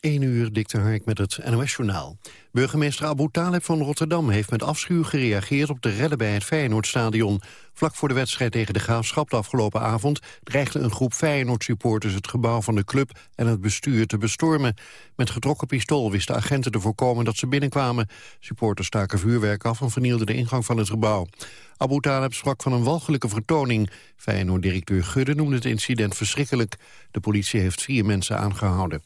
1 uur, dikte Hark met het NOS-journaal. Burgemeester Abu Taleb van Rotterdam heeft met afschuw gereageerd op de redden bij het Feyenoordstadion. Vlak voor de wedstrijd tegen de Graafschap de afgelopen avond dreigde een groep Feyenoord-supporters het gebouw van de club en het bestuur te bestormen. Met getrokken pistool wisten agenten te voorkomen dat ze binnenkwamen. Supporters staken vuurwerk af en vernielden de ingang van het gebouw. Abu Taleb sprak van een walgelijke vertoning. Feyenoord-directeur Gudde noemde het incident verschrikkelijk. De politie heeft vier mensen aangehouden.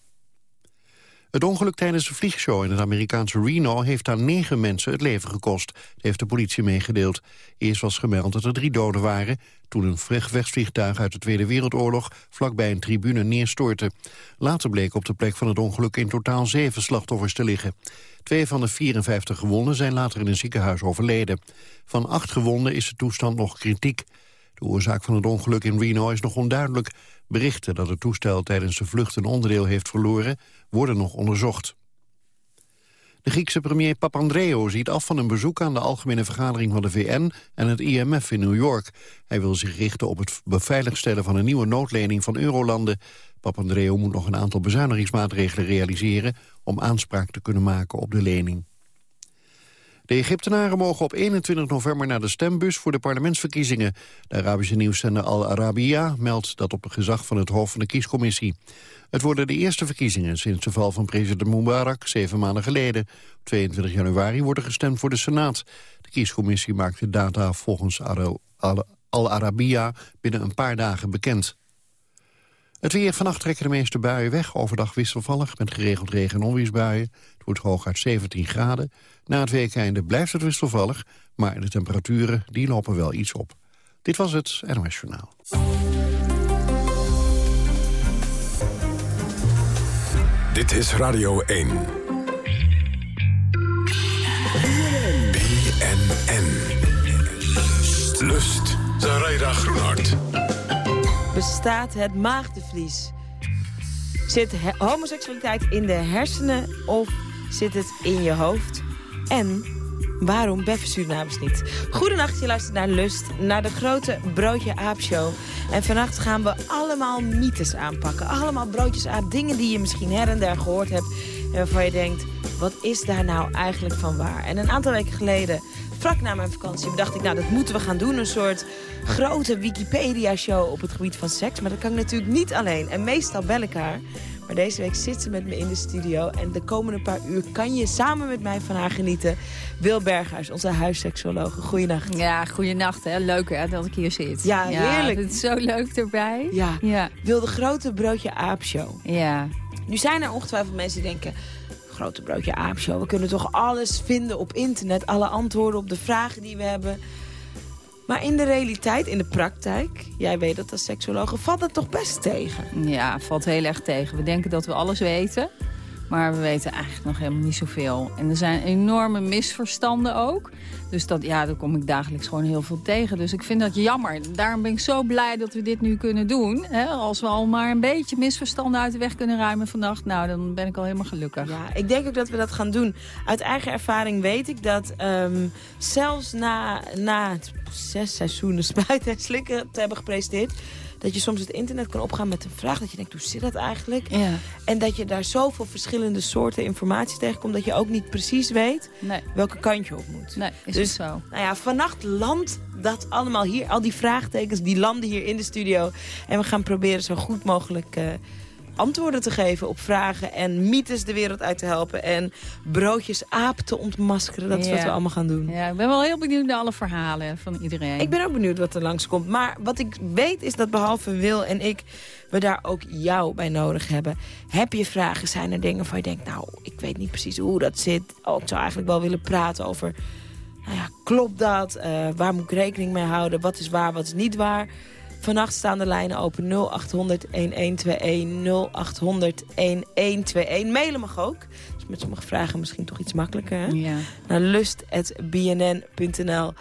Het ongeluk tijdens de vliegshow in het Amerikaanse Reno heeft aan negen mensen het leven gekost, heeft de politie meegedeeld. Eerst was gemeld dat er drie doden waren, toen een vechtvliegtuig uit de Tweede Wereldoorlog vlakbij een tribune neerstortte. Later bleek op de plek van het ongeluk in totaal zeven slachtoffers te liggen. Twee van de 54 gewonden zijn later in een ziekenhuis overleden. Van acht gewonden is de toestand nog kritiek. De oorzaak van het ongeluk in Reno is nog onduidelijk. Berichten dat het toestel tijdens de vlucht een onderdeel heeft verloren... worden nog onderzocht. De Griekse premier Papandreou ziet af van een bezoek aan de Algemene Vergadering van de VN en het IMF in New York. Hij wil zich richten op het beveiligstellen van een nieuwe noodlening van eurolanden. Papandreou moet nog een aantal bezuinigingsmaatregelen realiseren om aanspraak te kunnen maken op de lening. De Egyptenaren mogen op 21 november naar de stembus voor de parlementsverkiezingen. De Arabische nieuwszender Al Arabiya meldt dat op het gezag van het hoofd van de kiescommissie. Het worden de eerste verkiezingen sinds de val van president Mubarak zeven maanden geleden. Op 22 januari wordt er gestemd voor de Senaat. De kiescommissie maakt de data volgens Al Arabiya binnen een paar dagen bekend. Het weer vannacht trekken de meeste buien weg. Overdag wisselvallig met geregeld regen- en onweersbuien. Het wordt hooguit 17 graden. Na het weekeinde blijft het wisselvallig, maar de temperaturen die lopen wel iets op. Dit was het NOS Journaal. Dit is Radio 1. BNN. Lust. Zaraida Groenhart. Bestaat het maagdenvlies? Zit homoseksualiteit in de hersenen of zit het in je hoofd? En waarom beffen Surinamers niet? Goedenacht, je luistert naar Lust, naar de grote Broodje Aap Show. En vannacht gaan we allemaal mythes aanpakken. Allemaal broodjes aap, dingen die je misschien her en der gehoord hebt... en waarvan je denkt, wat is daar nou eigenlijk van waar? En een aantal weken geleden, vlak na mijn vakantie, bedacht ik... nou, dat moeten we gaan doen, een soort grote Wikipedia-show op het gebied van seks. Maar dat kan ik natuurlijk niet alleen. En meestal bel ik haar... Maar deze week zit ze met me in de studio. En de komende paar uur kan je samen met mij van haar genieten. Wil Berghuis, onze huisseksologe. Goeienacht. Ja, goeienacht. Hè. Leuk hè, dat ik hier zit. Ja, heerlijk. Het is zo leuk erbij. Ja. ja. Wil de grote broodje aapshow. Ja. Nu zijn er ongetwijfeld mensen die denken... Grote broodje aapshow. We kunnen toch alles vinden op internet. Alle antwoorden op de vragen die we hebben. Maar in de realiteit, in de praktijk, jij weet dat als seksoloog, valt het toch best tegen? Ja, valt heel erg tegen. We denken dat we alles weten. Maar we weten eigenlijk nog helemaal niet zoveel. En er zijn enorme misverstanden ook. Dus dat, ja, daar kom ik dagelijks gewoon heel veel tegen. Dus ik vind dat jammer. Daarom ben ik zo blij dat we dit nu kunnen doen. Hè? Als we al maar een beetje misverstanden uit de weg kunnen ruimen vannacht... nou, dan ben ik al helemaal gelukkig. Ja, ik denk ook dat we dat gaan doen. Uit eigen ervaring weet ik dat um, zelfs na, na zes seizoenen spuiten en slikken te hebben gepresenteerd dat je soms het internet kan opgaan met een vraag. Dat je denkt, hoe zit dat eigenlijk? Ja. En dat je daar zoveel verschillende soorten informatie tegenkomt... dat je ook niet precies weet nee. welke kant je op moet. Nee, is dus, zo. Nou ja, vannacht landt dat allemaal hier. Al die vraagtekens, die landen hier in de studio. En we gaan proberen zo goed mogelijk... Uh, antwoorden te geven op vragen en mythes de wereld uit te helpen. En broodjes aap te ontmaskeren. Dat is wat we allemaal gaan doen. Ja, ik ben wel heel benieuwd naar alle verhalen van iedereen. Ik ben ook benieuwd wat er langskomt. Maar wat ik weet is dat behalve Wil en ik... we daar ook jou bij nodig hebben. Heb je vragen? Zijn er dingen waar je denkt... nou, ik weet niet precies hoe dat zit. Oh, ik zou eigenlijk wel willen praten over... Nou ja, klopt dat? Uh, waar moet ik rekening mee houden? Wat is waar, wat is niet waar? Vannacht staan de lijnen open 0800 1121 0800 1121. Mailen mag ook. Dus met sommige vragen misschien toch iets makkelijker. Hè? Ja. Naar lust.bnn.nl.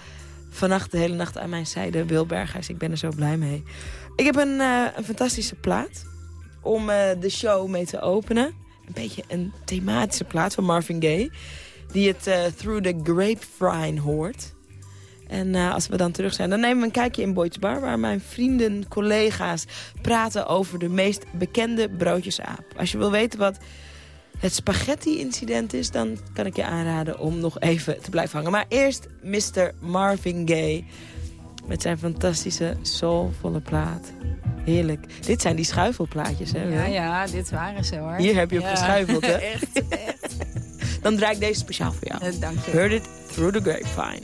Vannacht de hele nacht aan mijn zijde Wil Berghuis. Ik ben er zo blij mee. Ik heb een, uh, een fantastische plaat om uh, de show mee te openen. Een beetje een thematische plaat van Marvin Gaye. Die het uh, Through the Grapevine hoort. En uh, als we dan terug zijn, dan nemen we een kijkje in Boyd's Bar... waar mijn vrienden, collega's praten over de meest bekende broodjesaap. Als je wil weten wat het spaghetti-incident is... dan kan ik je aanraden om nog even te blijven hangen. Maar eerst Mr. Marvin Gaye met zijn fantastische soulvolle plaat. Heerlijk. Dit zijn die schuifelplaatjes, hè? Ja, ja, dit waren ze hoor. Hier heb je op geschuifeld, hè? echt, echt. Dan draai ik deze speciaal voor jou. Eh, Dank je. Heard it through the grapevine.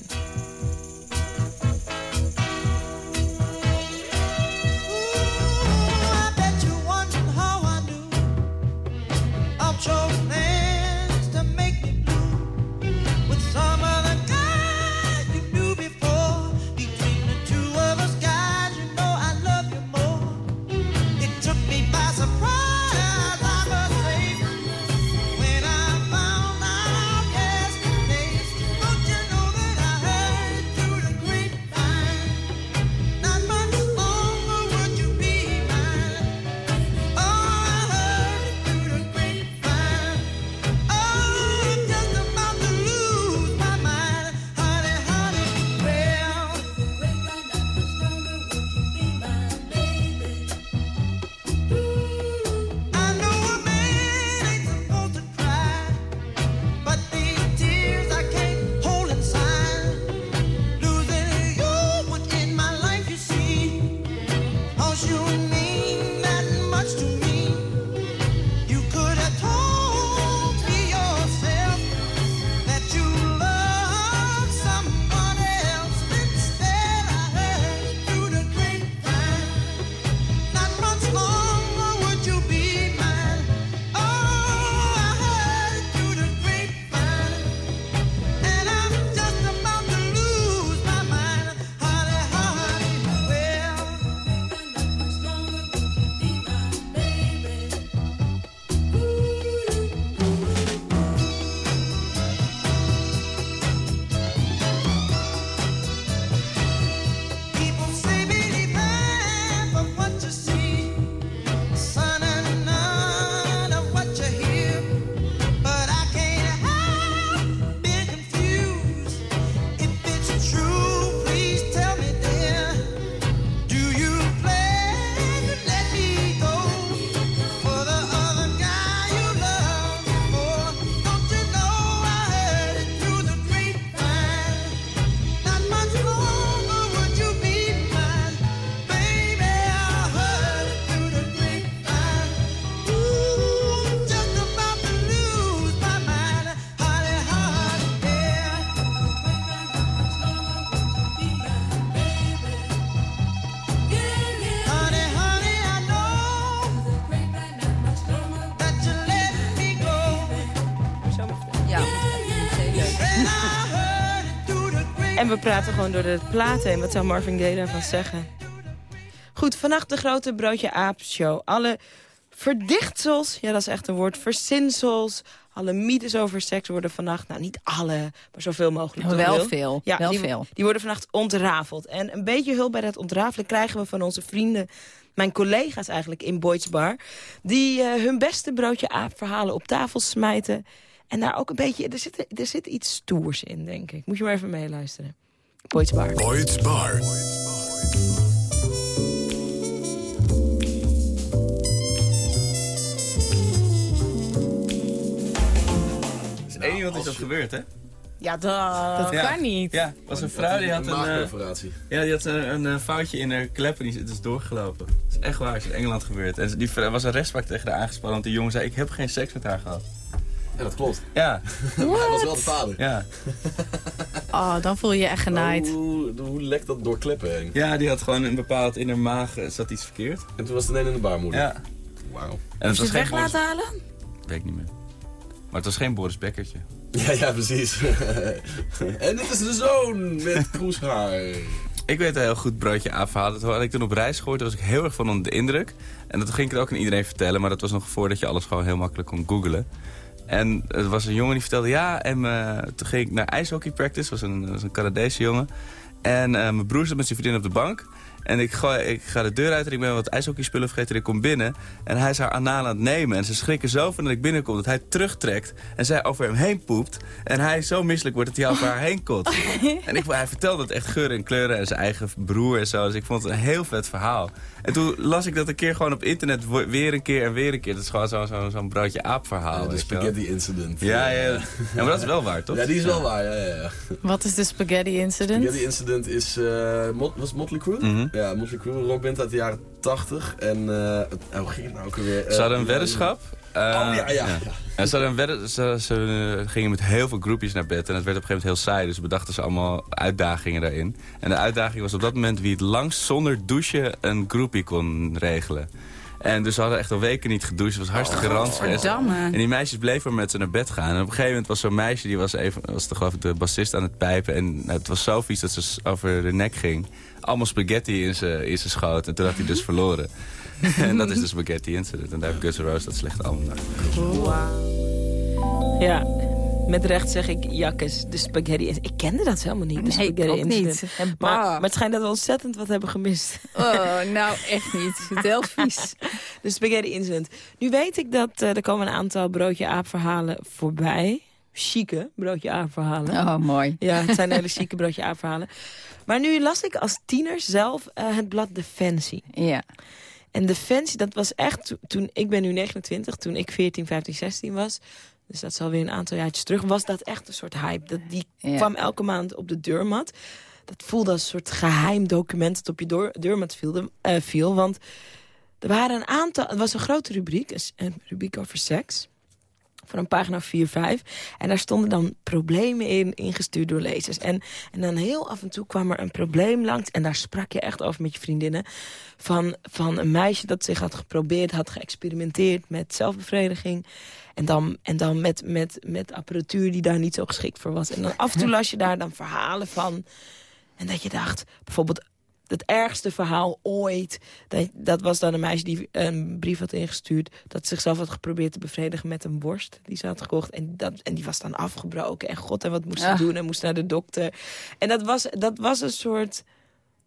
En we praten gewoon door de platen. En wat zou Marvin Gaye daarvan zeggen? Goed, vannacht de grote Broodje Aap show. Alle verdichtsels, ja dat is echt een woord, verzinsels... alle mythes over seks worden vannacht, nou niet alle, maar zoveel mogelijk. Toch, wel veel, Ja, wel die, veel. Die worden vannacht ontrafeld. En een beetje hulp bij dat ontrafelen krijgen we van onze vrienden... mijn collega's eigenlijk in Boyd's Bar... die eh, hun beste broodje aap verhalen op tafel smijten... En daar ook een beetje, er zit, er zit iets stoers in, denk ik. Moet je maar even meeluisteren. Boyd's Bar. Boyd's Bar. is één iemand is dat gebeurd, hè? Ja, dat, dat Ja. kan niet. Ja, was een vrouw die had een, eh, ja, die had een, een, eh, foutje in haar klep en die is doorgelopen. Dat is echt waar, het is in Engeland gebeurd. En die was een rechtspraak tegen haar aangespannen, want die jongen zei, ik heb geen seks met haar gehad. Ja, dat klopt. Ja, Hij was wel de vader. ja. Oh, dan voel je je echt genaaid. Hoe, hoe lekt dat door kleppen heen? Ja, die had gewoon een bepaald, in haar maag eh, zat iets verkeerd. En toen was het een in de baarmoeder. Ja. Wauw. En het Moet je was het weg Boris... laten halen? Weet ik niet meer. Maar het was geen Boris Bekkertje. Ja, ja, precies. en dit is de zoon met kroeshaar. Ik weet een heel goed broodje aapverhaal. Dat had ik toen op reis gehoord. Daar was ik heel erg van onder de indruk. En dat ging ik het ook aan iedereen vertellen. Maar dat was nog voordat je alles gewoon heel makkelijk kon googlen. En er was een jongen die vertelde... Ja, en eh, toen ging ik naar ijshockey practice. was een, was een Canadese jongen. En eh, mijn broer zat met zijn vriendin op de bank. En ik, gooi, ik ga de deur uit en ik ben wat ijshockeyspullen vergeten. En ik kom binnen en hij is haar anaal aan het nemen. En ze schrikken zo van dat ik binnenkom dat hij terugtrekt. En zij over hem heen poept. En hij zo misselijk wordt dat hij over haar heen kot. en ik, hij vertelde het echt geuren en kleuren en zijn eigen broer en zo. Dus ik vond het een heel vet verhaal. En toen las ik dat een keer gewoon op internet weer een keer en weer een keer. Dat is gewoon zo'n zo, zo'n broodje aap verhaal. de je wel. spaghetti incident. Ja, ja, ja. maar dat is wel waar, toch? Ja, die is wel waar, ja, ja, ja. Wat is de spaghetti incident? Spaghetti incident is, eh Mot was Motley Crue? Mhm. Ja, Motley Crue, een rockband uit de jaren 80. En, eh, het- oh, hoe ging het nou ook alweer? Ze hadden Eh, een weddenschap. Oh, ja, ja. ja. En ze, hadden een wedden, ze, ze eh, gingen met heel veel groepjes naar bed. En het werd op een gegeven moment heel saai. Dus bedachten ze allemaal uitdagingen daarin. En de uitdaging was op dat moment wie het langst zonder douchen een groepie kon regelen. En dus ze hadden echt al weken niet gedoucht. Het was hartstikke ranzig. En die meisjes bleven maar met ze naar bed gaan. En op een gegeven moment was zo'n meisje, die was, even, was de, geloof ik de bassist aan het pijpen. En het was zo vies dat ze over de nek ging. Allemaal spaghetti in zijn schoot. En toen had hij dus verloren. en dat is de spaghetti incident. En daar heeft Guts N' Roses dat slechte album naar. Ja, met recht zeg ik jakkes, de spaghetti. Ik kende dat helemaal niet, de Nee, spaghetti ook incident. niet. Maar, het schijnt dat we ontzettend wat hebben gemist. Oh, nou echt niet. Het heel vies. De spaghetti incident. Nu weet ik dat eh, er komen een aantal broodje aap verhalen voorbij. Chique broodje aap verhalen. Oh, mooi. Ja, het zijn hele chique broodje aap verhalen. Maar nu las ik als tiener zelf eh, het blad Defensie. Ja. En Defensie, dat was echt to- toen... Ik ben nu 29, toen ik 14, 15, 16 was... Dus dat is alweer een aantal jaartjes terug. Was dat echt een soort hype. Dat, die Ja. kwam elke maand op de deurmat. Dat voelde als een soort geheim document dat op je door, deurmat viel, eh, viel. Want er waren een aantal... Het was een grote rubriek. Een rubriek over seks. Van een pagina 4, 5. En daar stonden dan problemen in, ingestuurd door lezers. En, en dan heel af en toe kwam er een probleem langs. En daar sprak je echt over met je vriendinnen. Van, van een meisje dat zich had geprobeerd, had geëxperimenteerd met zelfbevrediging. En dan, en dan met, met, met apparatuur die daar niet zo geschikt voor was. En dan af en toe las je daar dan verhalen van. En dat je dacht, bijvoorbeeld het ergste verhaal ooit. Dat, dat was dan een meisje die een brief had ingestuurd... dat ze zichzelf had geprobeerd te bevredigen met een borst die ze had gekocht. En, dat, en die was dan afgebroken. En god, en wat moest ze Ah. doen? En moest naar de dokter. En dat was, dat was een soort...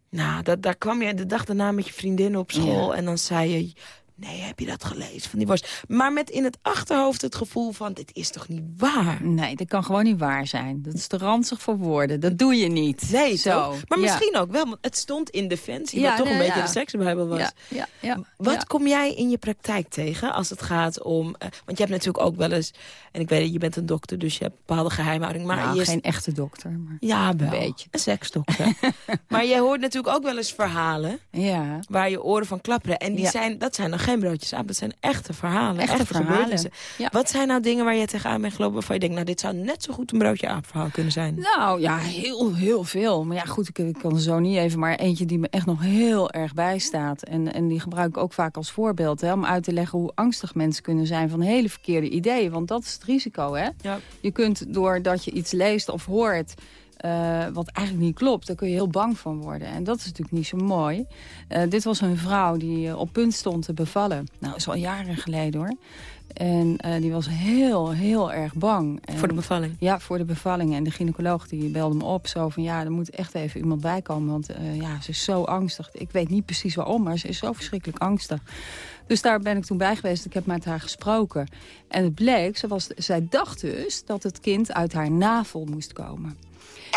Nou, dat, daar kwam je de dag daarna met je vriendin op school... en dan zei je... Nee, heb je dat gelezen van die borst? Maar met in het achterhoofd het gevoel van... dit is toch niet waar? Nee, dat kan gewoon niet waar zijn. Dat is te ranzig voor woorden. Dat doe je niet. Nee, Zo. toch? Maar Ja. misschien ook wel, want het stond in Defensie... Ja, wat toch een nee, beetje ja. de seksbijbel was. Ja, ja, ja. Wat kom jij in je praktijk tegen als het gaat om... eh, want je hebt natuurlijk ook wel eens... en ik weet dat je bent een dokter, dus je hebt bepaalde geheimhouding. Maar Nou, je geen echte dokter. Maar... Ja, wel. Een beetje. Een seksdokter. maar je hoort natuurlijk ook wel eens verhalen... Ja. waar je oren van klapperen. En die zijn, dat zijn dan geen broodjes aan, dat zijn echte verhalen. Echte verhalen. gebeurtenissen. Ja. Wat zijn nou dingen waar je tegenaan bent gelopen... waarvan je denkt, nou, dit zou net zo goed een broodje aapverhaal kunnen zijn? Nou ja, heel, heel veel. Maar ja, goed, ik, ik kan er zo niet even. Maar eentje die me echt nog heel erg bijstaat. En, en die gebruik ik ook vaak als voorbeeld. Hè, om uit te leggen hoe angstig mensen kunnen zijn van hele verkeerde ideeën. Want dat is het risico, hè? Ja. Je kunt doordat je iets leest of hoort... eh, wat eigenlijk niet klopt, daar kun je heel bang van worden. En dat is natuurlijk niet zo mooi. Eh, dit was een vrouw die eh, op punt stond te bevallen. Nou, dat is al jaren geleden hoor. En die was heel, heel erg bang. En- Voor de bevalling. ja, voor de bevalling. En de gynaecoloog die belde me op. Zo van, ja, er moet echt even iemand bij komen. Want ja, ze is zo angstig. Ik weet niet precies waarom, maar ze is zo verschrikkelijk angstig. Dus daar ben ik toen bij geweest. Ik heb met haar gesproken. En het bleek, ze was, zij dacht dus dat het kind uit haar navel moest komen.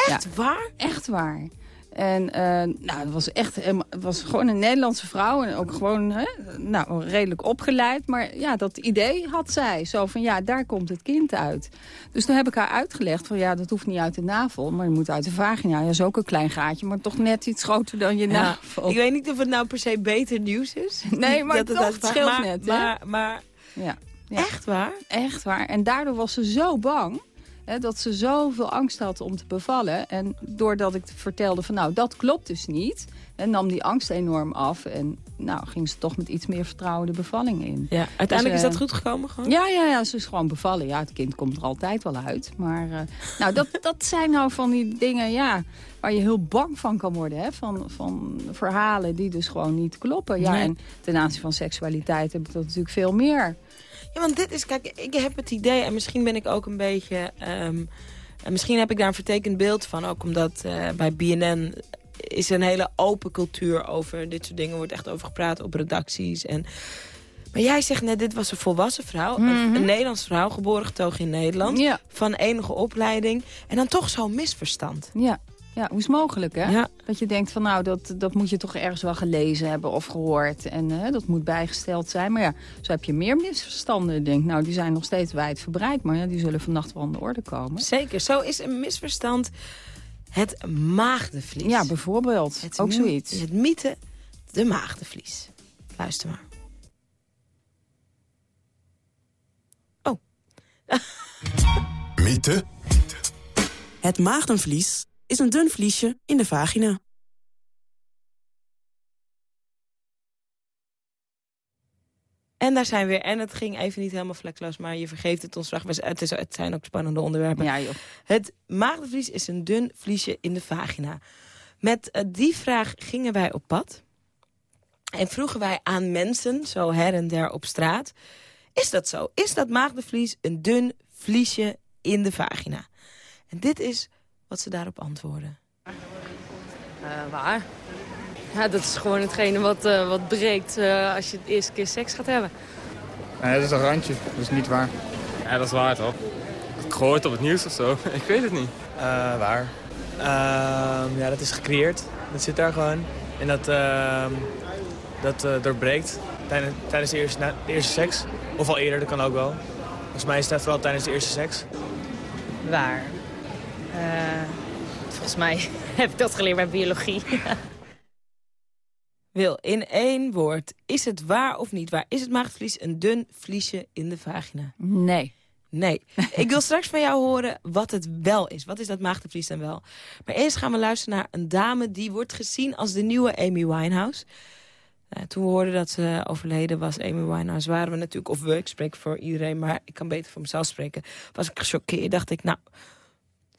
Echt waar? Echt waar. En eh, nou, het was echt het was gewoon een Nederlandse vrouw. En ook gewoon hè, nou, redelijk opgeleid. Maar ja, dat idee had zij. Zo van, ja, daar komt het kind uit. Dus toen heb ik haar uitgelegd van, ja, dat hoeft niet uit de navel. Maar het moet uit de vagina. Ja, dat is ook een klein gaatje. Maar toch net iets groter dan je Ja, navel. ik weet niet of het nou per se beter nieuws is. Nee, maar toch, uit- het scheelt maar, net, hè? Maar, maar Ja, ja. echt waar? Echt waar. En daardoor was ze zo bang... Hè, dat ze zoveel angst had om te bevallen. En doordat ik vertelde van nou, dat klopt dus niet... En nam die angst enorm af. En nou, ging ze toch met iets meer vertrouwen de bevalling in. Ja, uiteindelijk Dus, is eh, dat goed gekomen gewoon? Ja, ja, ja, ze is gewoon bevallen. Ja, het kind komt er altijd wel uit. Maar eh, nou, dat, dat zijn nou van die dingen ja, waar je heel bang van kan worden. Hè? Van, van verhalen die dus gewoon niet kloppen. Ja, Nee. En ten aanzien van seksualiteit heb ik dat natuurlijk veel meer. Ja, want dit is, kijk, ik heb het idee, en misschien ben ik ook een beetje... en misschien heb ik daar een vertekend beeld van, ook omdat eh, bij BNN is een hele open cultuur over dit soort dingen. wordt echt over gepraat op redacties. En... Maar jij zegt net, dit was een volwassen vrouw. een, een Nederlandse vrouw, geboren getogen in Nederland. Ja. Van enige opleiding. En dan toch zo'n misverstand. Ja. Ja, hoe is het mogelijk, hè? Ja. Dat je denkt van, nou, dat, dat moet je toch ergens wel gelezen hebben of gehoord. En hè, dat moet bijgesteld zijn. Maar ja, zo heb je meer misverstanden. Denk, nou, die zijn nog steeds wijdverbreid. Maar ja, die zullen vannacht wel aan de orde komen. Zeker, zo is een misverstand het maagdenvlies. Ja, bijvoorbeeld. het Ook zoiets. Het mythe, de maagdenvlies. Luister maar. Mythe Het maagdenvlies is een dun vliesje in de vagina. En daar zijn we weer. En het ging even niet helemaal vlekloos, maar je vergeeft het ons graag. Het, is, het zijn ook spannende onderwerpen. Ja, joh. Het maagdenvlies is een dun vliesje in de vagina. Met eh, die vraag gingen wij op pad. En vroegen wij aan mensen, zo her en der op straat... is dat zo? Is dat maagdenvlies een dun vliesje in de vagina? En dit is wat ze daarop antwoorden. Eh, waar? Ja, dat is gewoon hetgene wat, eh, wat breekt eh, als je de eerste keer seks gaat hebben. Nee, dat is een randje. Dat is niet waar. Ja, dat is waar toch? Ik gehoord op het nieuws of zo? ik weet het niet. Eh, waar? Ehm, ja, dat is gecreëerd. Dat zit daar gewoon. En dat, ehm, dat eh, doorbreekt tijdens, tijdens de, eerste, na- de eerste seks. Of al eerder, dat kan ook wel. Volgens mij is het vooral tijdens de eerste seks. Waar? Eh, volgens mij heb ik dat geleerd bij biologie. Wil, in één woord, is het waar of niet waar? Is het maagdenvlies een dun vliesje in de vagina? Nee. Nee. Ik wil straks van jou horen wat het wel is. Wat is dat maagdenvlies dan wel? Maar eerst gaan we luisteren naar een dame die wordt gezien als de nieuwe Amy Winehouse. Nou, toen we hoorden dat ze overleden was, Amy Winehouse, waren we natuurlijk, of we, ik spreek voor iedereen, maar ik kan beter voor mezelf spreken, was ik gechoqueerd. Dacht ik, nou,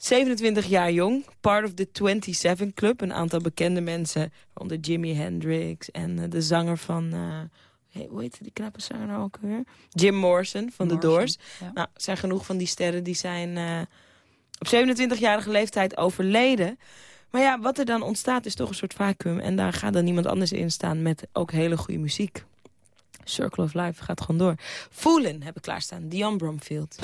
27 jaar jong, part of the 27 Club. Een aantal bekende mensen, onder Jimi Hendrix en eh, de zanger van... eh, hey, hoe heet die knappe zanger nou ook weer? Jim Morrison van The Morrison, Doors. ja. Nou, zijn genoeg van die sterren die zijn eh, op 27-jarige leeftijd overleden. Maar ja, wat er dan ontstaat is toch een soort vacuüm. En daar gaat dan niemand anders in staan met ook hele goede muziek. Circle of Life gaat gewoon door. Voelen heb ik klaarstaan, Dion Bromfield.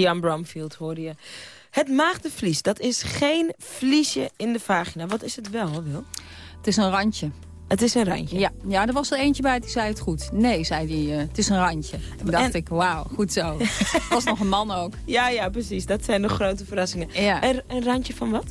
Diane Bromfield hoorde je. Het maagdenvlies, dat is geen vliesje in de vagina. Wat is het wel, Wil? Het is een randje. Het is een randje? Ja, ja er was er eentje bij die zei het goed. Nee, zei hij, eh, het is een randje. Toen dacht En- ik, wauw, goed zo. was nog een man ook. Ja, ja, precies. Dat zijn de grote verrassingen. Ja. En een randje van wat?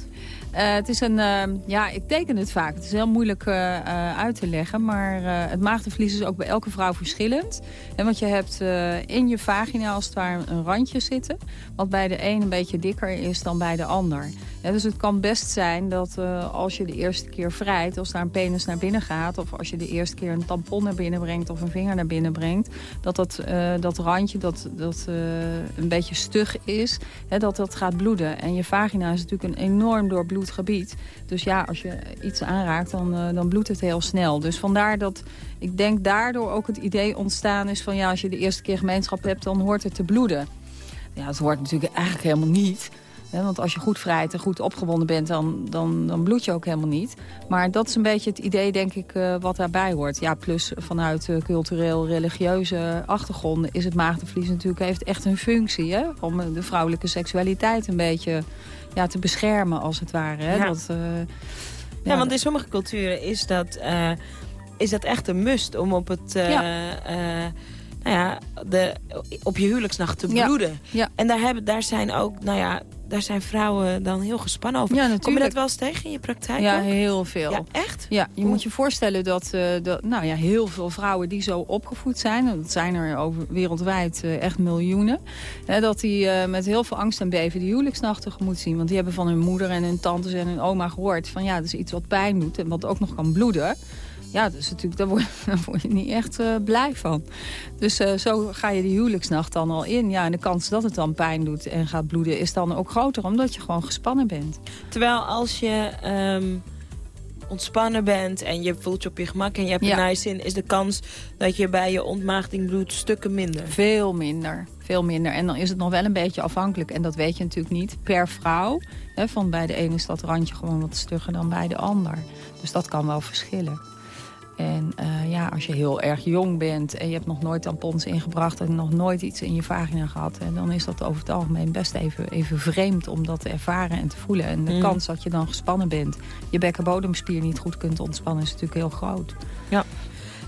Eh, het is een, eh, ja, ik teken het vaak. Het is heel moeilijk eh, eh, uit te leggen. Maar het maagdenvlies is ook bij elke vrouw verschillend. En want je hebt in je vagina als het ware een randje zitten. Wat bij de een een beetje dikker is dan bij de ander. Dus het kan best zijn dat als je de eerste keer vrijt... als daar een penis naar binnen gaat... of als je de eerste keer een tampon naar binnen brengt... of een vinger naar binnen brengt... dat dat, dat randje dat, dat een beetje stug is... Hè, dat dat gaat bloeden. En je vagina is natuurlijk een enorm doorbloed Dus ja, als je iets aanraakt, dan, eh, dan bloedt het heel snel. Dus vandaar dat ik denk daardoor ook het idee ontstaan is... van ja, als je de eerste keer gemeenschap hebt, dan hoort het te bloeden. Ja, het hoort natuurlijk eigenlijk helemaal niet... Want als je goed vrijt en goed opgewonden bent, dan, dan, dan bloed je ook helemaal niet. Maar dat is een beetje het idee, denk ik, eh, wat daarbij hoort. Ja, plus vanuit eh, cultureel-religieuze achtergronden... is het maagdenvlies natuurlijk heeft echt een functie... Hè, om de vrouwelijke seksualiteit een beetje ja, te beschermen, als het ware. Hè? Ja. Dat, eh, Ja, want in sommige culturen is dat, eh, is dat echt een must om op het... eh, eh, nou ja, de, op je huwelijksnacht te Ja. bloeden. Ja. En daar, hebben, daar zijn ook, nou ja, daar zijn vrouwen dan heel gespannen over. Ja, Kom je natuurlijk. dat wel eens tegen in je praktijk? Ja, ook? heel veel. Ja, echt? Ja, je moet je voorstellen dat, eh, dat nou ja, heel veel vrouwen die zo opgevoed zijn... dat zijn er over, wereldwijd eh, echt miljoenen... Hè, dat die eh, met heel veel angst en beven die huwelijksnacht tegemoet zien. Want die hebben van hun moeder en hun tantes en hun oma gehoord... van ja, dat is iets wat pijn doet en wat ook nog kan bloeden... Ja, dus natuurlijk, daar word, daar word je niet echt eh, blij van. Dus eh, zo ga je die huwelijksnacht dan al in. Ja, en de kans dat het dan pijn doet en gaat bloeden is dan ook groter... omdat je gewoon gespannen bent. Terwijl als je ehm, ontspannen bent en je voelt je op je gemak en je hebt Ja. een je zin... is de kans dat je bij je ontmaagding bloedt stukken minder. Veel minder. Veel minder. En dan is het nog wel een beetje afhankelijk. En dat weet je natuurlijk niet per vrouw. Hè, van bij de ene is dat randje gewoon wat stugger dan bij de ander. Dus dat kan wel verschillen. En eh, ja, als je heel erg jong bent en je hebt nog nooit tampons ingebracht... en nog nooit iets in je vagina gehad... En dan is dat over het algemeen best even, even vreemd om dat te ervaren en te voelen. En de Mm. kans dat je dan gespannen bent, je bekkenbodemspier niet goed kunt ontspannen... is natuurlijk heel groot. Ja.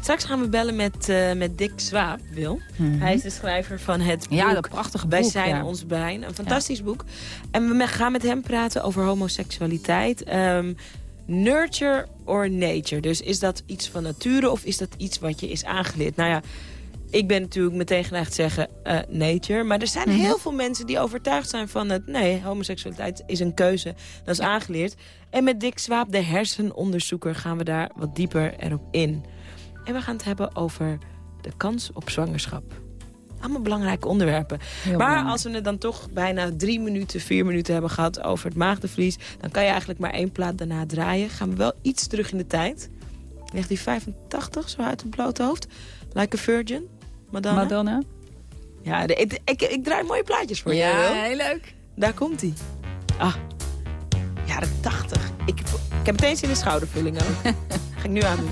Straks gaan we bellen met, eh, met Dick Swaap, Wil. Mhm. Hij is de schrijver van het boek Ja, dat prachtige Wij boek, zijn ja. ons brein. Een fantastisch boek. En we gaan met hem praten over homoseksualiteit. Ehm, nurture or nature. Dus is dat iets van nature of is dat iets wat je is aangeleerd? Nou ja, ik ben natuurlijk meteen geneigd te zeggen eh, nature. Maar er zijn Mhm. heel veel mensen die overtuigd zijn van het... nee, homoseksualiteit is een keuze. Dat is aangeleerd. En met Dick Swaap, de hersenonderzoeker, gaan we daar wat dieper erop in. En we gaan het hebben over de kans op zwangerschap. Allemaal belangrijke onderwerpen. Heel maar belangrijk. als we het dan toch bijna drie minuten, vier minuten hebben gehad over het maagdenvlies... dan kan je eigenlijk maar één plaat daarna draaien. Gaan we wel iets terug in de tijd. 1985, zo uit het blote hoofd. Like a Virgin, Madonna. Madonna? Ja, de- ik, ik, ik draai mooie plaatjes voor je. Ja, Wil. heel leuk. Daar komt hij. Ah, jaren 80. Ik, ik heb meteen zin in schoudervulling ook. Ga ik nu aan doen.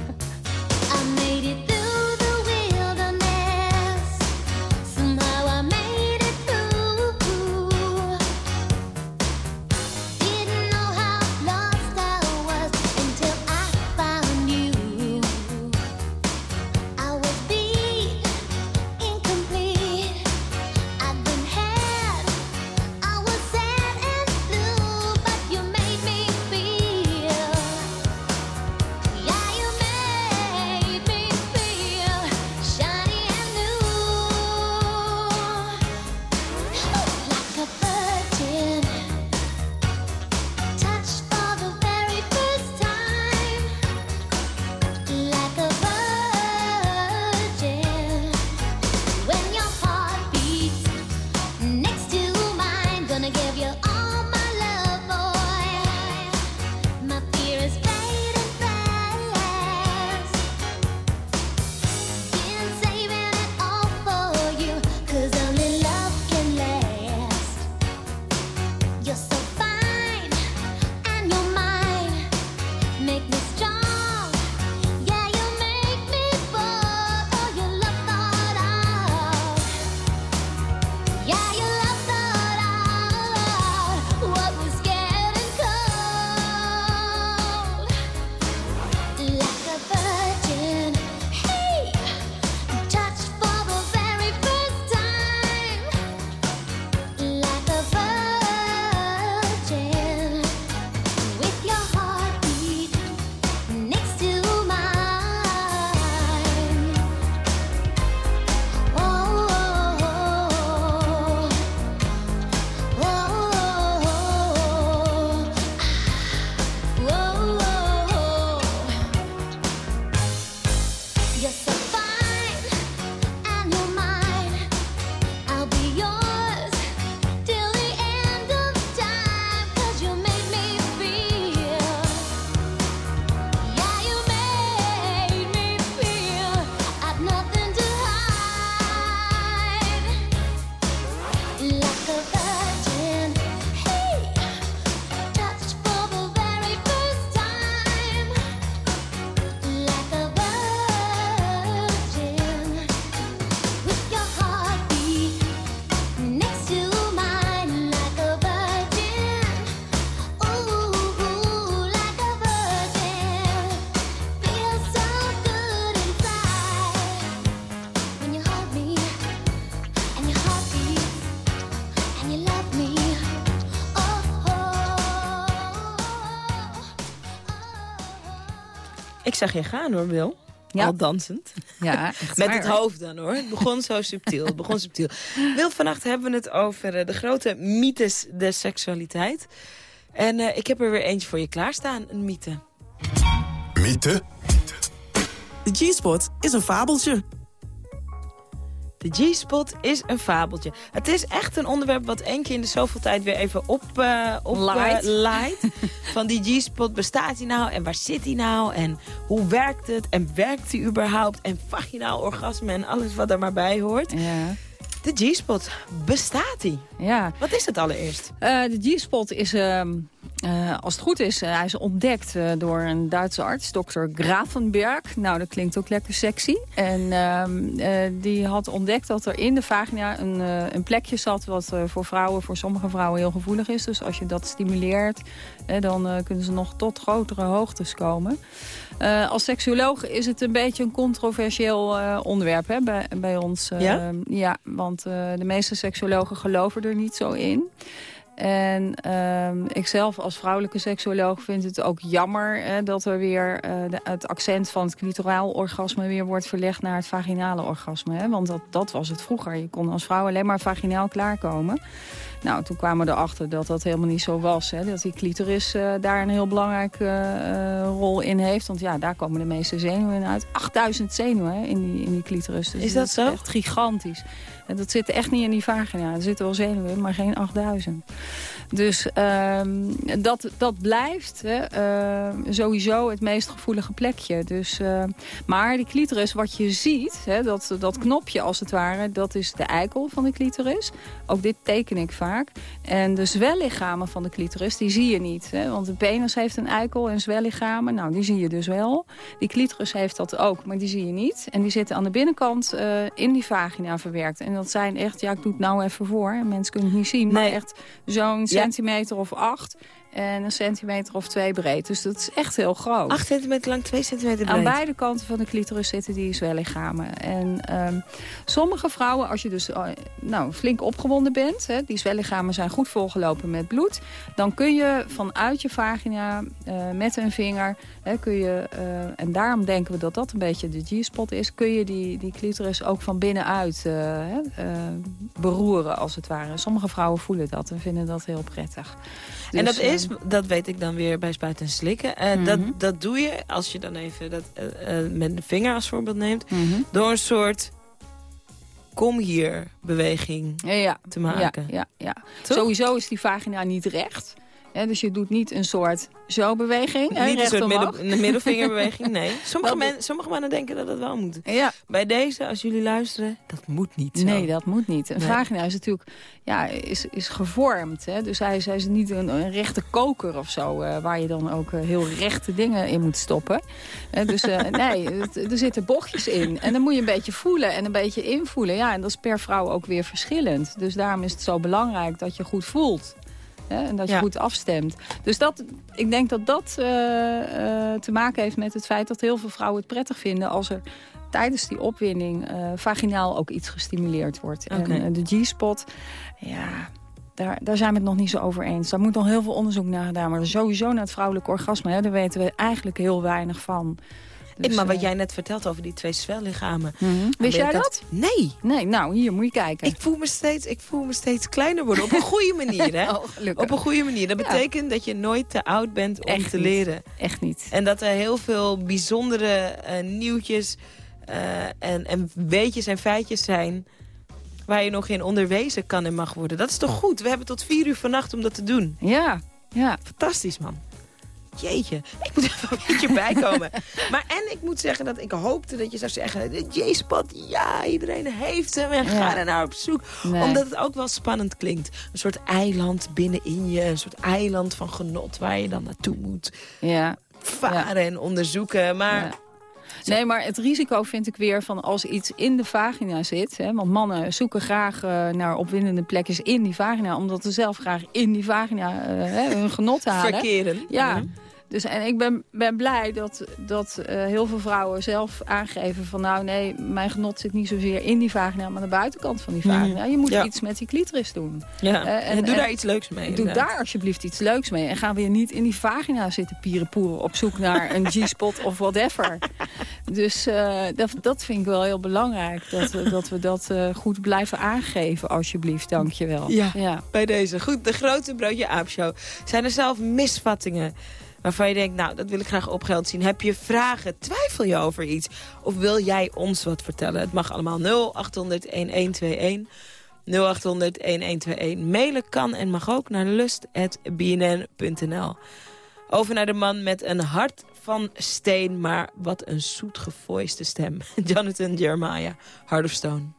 Zag je gaan hoor, Wil. Ja. Al dansend. Ja, echt Met waar. het hoofd dan hoor. Het begon zo subtiel. Het begon subtiel. Wil, vannacht hebben we het over eh, de grote mythes der seksualiteit. En eh, ik heb er weer eentje voor je klaarstaan. Een mythe. Mythe? De G-spot is een fabeltje. De G-spot is een fabeltje. Het is echt een onderwerp wat één keer in de zoveel tijd weer even op, eh op eh, Light. light. Van die G-spot, bestaat die nou? En waar zit die nou? En hoe werkt het? En werkt die überhaupt? En vaginaal orgasme en alles wat er maar bij hoort. Ja. De G-spot, bestaat die? Ja. Wat is het allereerst? Eh, de G-spot is, ehm, eh, als het goed is, eh, hij is ontdekt eh, door een Duitse arts, dokter Grafenberg. Nou, dat klinkt ook lekker sexy. En ehm, eh, die had ontdekt dat er in de vagina een, een plekje zat... wat voor vrouwen, voor sommige vrouwen heel gevoelig is. Dus als je dat stimuleert, dan kunnen ze nog tot grotere hoogtes komen. Als seksuoloog is het een beetje een controversieel onderwerp hè, bij, bij ons. Ja? ja, want de meeste seksuologen geloven er niet zo in. En ehm ik zelf als vrouwelijke seksuoloog vind het ook jammer... eh, dat er weer eh, de- het accent van het clitoraal orgasme... weer wordt verlegd naar het vaginale orgasme. Hè? Want dat, dat was het vroeger. Je kon als vrouw alleen maar vaginaal klaarkomen. Nou, toen kwamen we erachter dat dat helemaal niet zo was. Hè? Dat die clitoris eh, daar een heel belangrijke eh, rol in heeft. Want ja, daar komen de meeste zenuwen uit. 8000 zenuwen hè, in, die, in die clitoris. Dus Is dat zo? echt gigantisch. Dat zit echt niet in die vagina. Er zitten wel zenuwen maar geen 8000. Dus ehm, dat, dat blijft hè, eh, sowieso het meest gevoelige plekje. Dus, eh, maar die clitoris, wat je ziet, hè, dat, dat knopje als het ware... dat is de eikel van de clitoris. Ook dit teken ik vaak. En de zwellichamen van de clitoris, die zie je niet. Hè, want de penis heeft een eikel en zwellichamen. Nou, die zie je dus wel. Die clitoris heeft dat ook, maar die zie je niet. En die zitten aan de binnenkant eh, in die vagina verwerkt. En dat zijn echt, ja, ik doe het nou even voor. Mensen kunnen het niet zien, maar echt zo'n centimeter of acht... en een centimeter of twee breed. Dus dat is echt heel groot. 8 centimeter lang, 2 centimeter breed. Aan beide kanten van de clitoris zitten die zwellichamen. En ehm, sommige vrouwen, als je dus eh, nou, flink opgewonden bent... Hè, die zwellichamen zijn goed volgelopen met bloed... dan kun je vanuit je vagina eh, met een vinger... Kun je, eh, en daarom denken we dat dat een beetje de G-spot is... kun je die, die clitoris ook van binnenuit eh, eh, beroeren, als het ware. Sommige vrouwen voelen dat en vinden dat heel prettig. en Dus, dat is, eh, dat weet ik dan weer bij spuiten en slikken. Mhm. dat, dat doe je als je dan even dat met de vinger als voorbeeld neemt. Mhm. Door een soort kom hier beweging ja, te maken. Ja, ja, ja. Sowieso is die vagina niet recht. Dus je doet niet een soort zo-beweging. Niet een soort omhoog. midden, een middelvingerbeweging, nee. Sommige, men, sommige mannen denken dat het wel moet. Ja. Bij deze, als jullie luisteren, dat moet niet zo. Nee, dat moet niet. Een Nee. vagina is natuurlijk ja, is, is gevormd. Hè? Dus hij is, hij is niet een, een rechte koker of zo... eh, waar je dan ook eh, heel rechte dingen in moet stoppen. Eh, dus nee, het- er zitten bochtjes in. En dan moet je een beetje voelen en een beetje invoelen. Ja, en dat is per vrouw ook weer verschillend. Dus daarom is het zo belangrijk dat je goed voelt. Hè? En dat je Ja. goed afstemt. Dus dat, ik denk dat dat eh, eh, te maken heeft met het feit dat heel veel vrouwen het prettig vinden... als er tijdens die opwinding eh, vaginaal ook iets gestimuleerd wordt. En de G-spot, ja, daar, daar zijn we het nog niet zo over eens. Daar moet nog heel veel onderzoek naar gedaan worden. Sowieso naar het vrouwelijk orgasme, hè, daar weten we eigenlijk heel weinig van. Dus, maar wat eh, jij net vertelt over die twee zwellichamen. mhm. Wist jij dat? Nee. Nee, nou, hier moet je kijken. Ik voel me steeds, ik voel me steeds kleiner worden. Op een goede manier, hè? Oh. Op een goede manier. Dat Ja. betekent dat je nooit te oud bent om Echt te niet. leren. Echt niet. En dat er heel veel bijzondere eh, nieuwtjes eh, en, en weetjes en feitjes zijn... waar je nog in onderwezen kan en mag worden. Dat is toch goed? We hebben tot vier uur vannacht om dat te doen. Ja, ja. Fantastisch, man. Jeetje, ik moet even een beetje bijkomen. Maar en ik moet zeggen dat ik hoopte dat je zou zeggen... de J-spot, ja, iedereen heeft hem en ga er naar op zoek. Nee. Omdat het ook wel spannend klinkt. Een soort eiland binnenin je. Een soort eiland van genot waar je dan naartoe moet Ja. varen en onderzoeken. Maar. Nee, maar het risico vind ik weer van als iets in de vagina zit. Hè, want mannen zoeken graag eh, naar opwindende plekjes in die vagina. Omdat ze zelf graag in die vagina eh, hè, hun genot halen. verkeren. Ja. Mhm. Dus en ik ben, ben blij dat, dat eh, heel veel vrouwen zelf aangeven van... nou nee, mijn genot zit niet zozeer in die vagina, maar aan de buitenkant van die vagina. Je moet Ja. iets met die clitoris doen. Ja, Eh, en doe daar iets leuks mee, Doe inderdaad. daar alsjeblieft iets leuks mee. En ga weer niet in die vagina zitten pierenpoeren op zoek naar een G-spot of whatever. Dus eh, dat, dat vind ik wel heel belangrijk. Dat we dat, we dat goed blijven aangeven, alsjeblieft. Dank je wel. Ja, ja. bij deze. Goed, de grote broodje aapshow. Zijn er zelf misvattingen waarvan je denkt, nou, dat wil ik graag opgeld zien. Heb je vragen? Twijfel je over iets? Of wil jij ons wat vertellen? Het mag allemaal 0800-1121. 0800-1121. Mailen kan en mag ook naar lust.bnn.nl. Over naar de man met een hart van steen, maar wat een zoet gevoiste stem. Jonathan Jeremiah, Heart of Stone.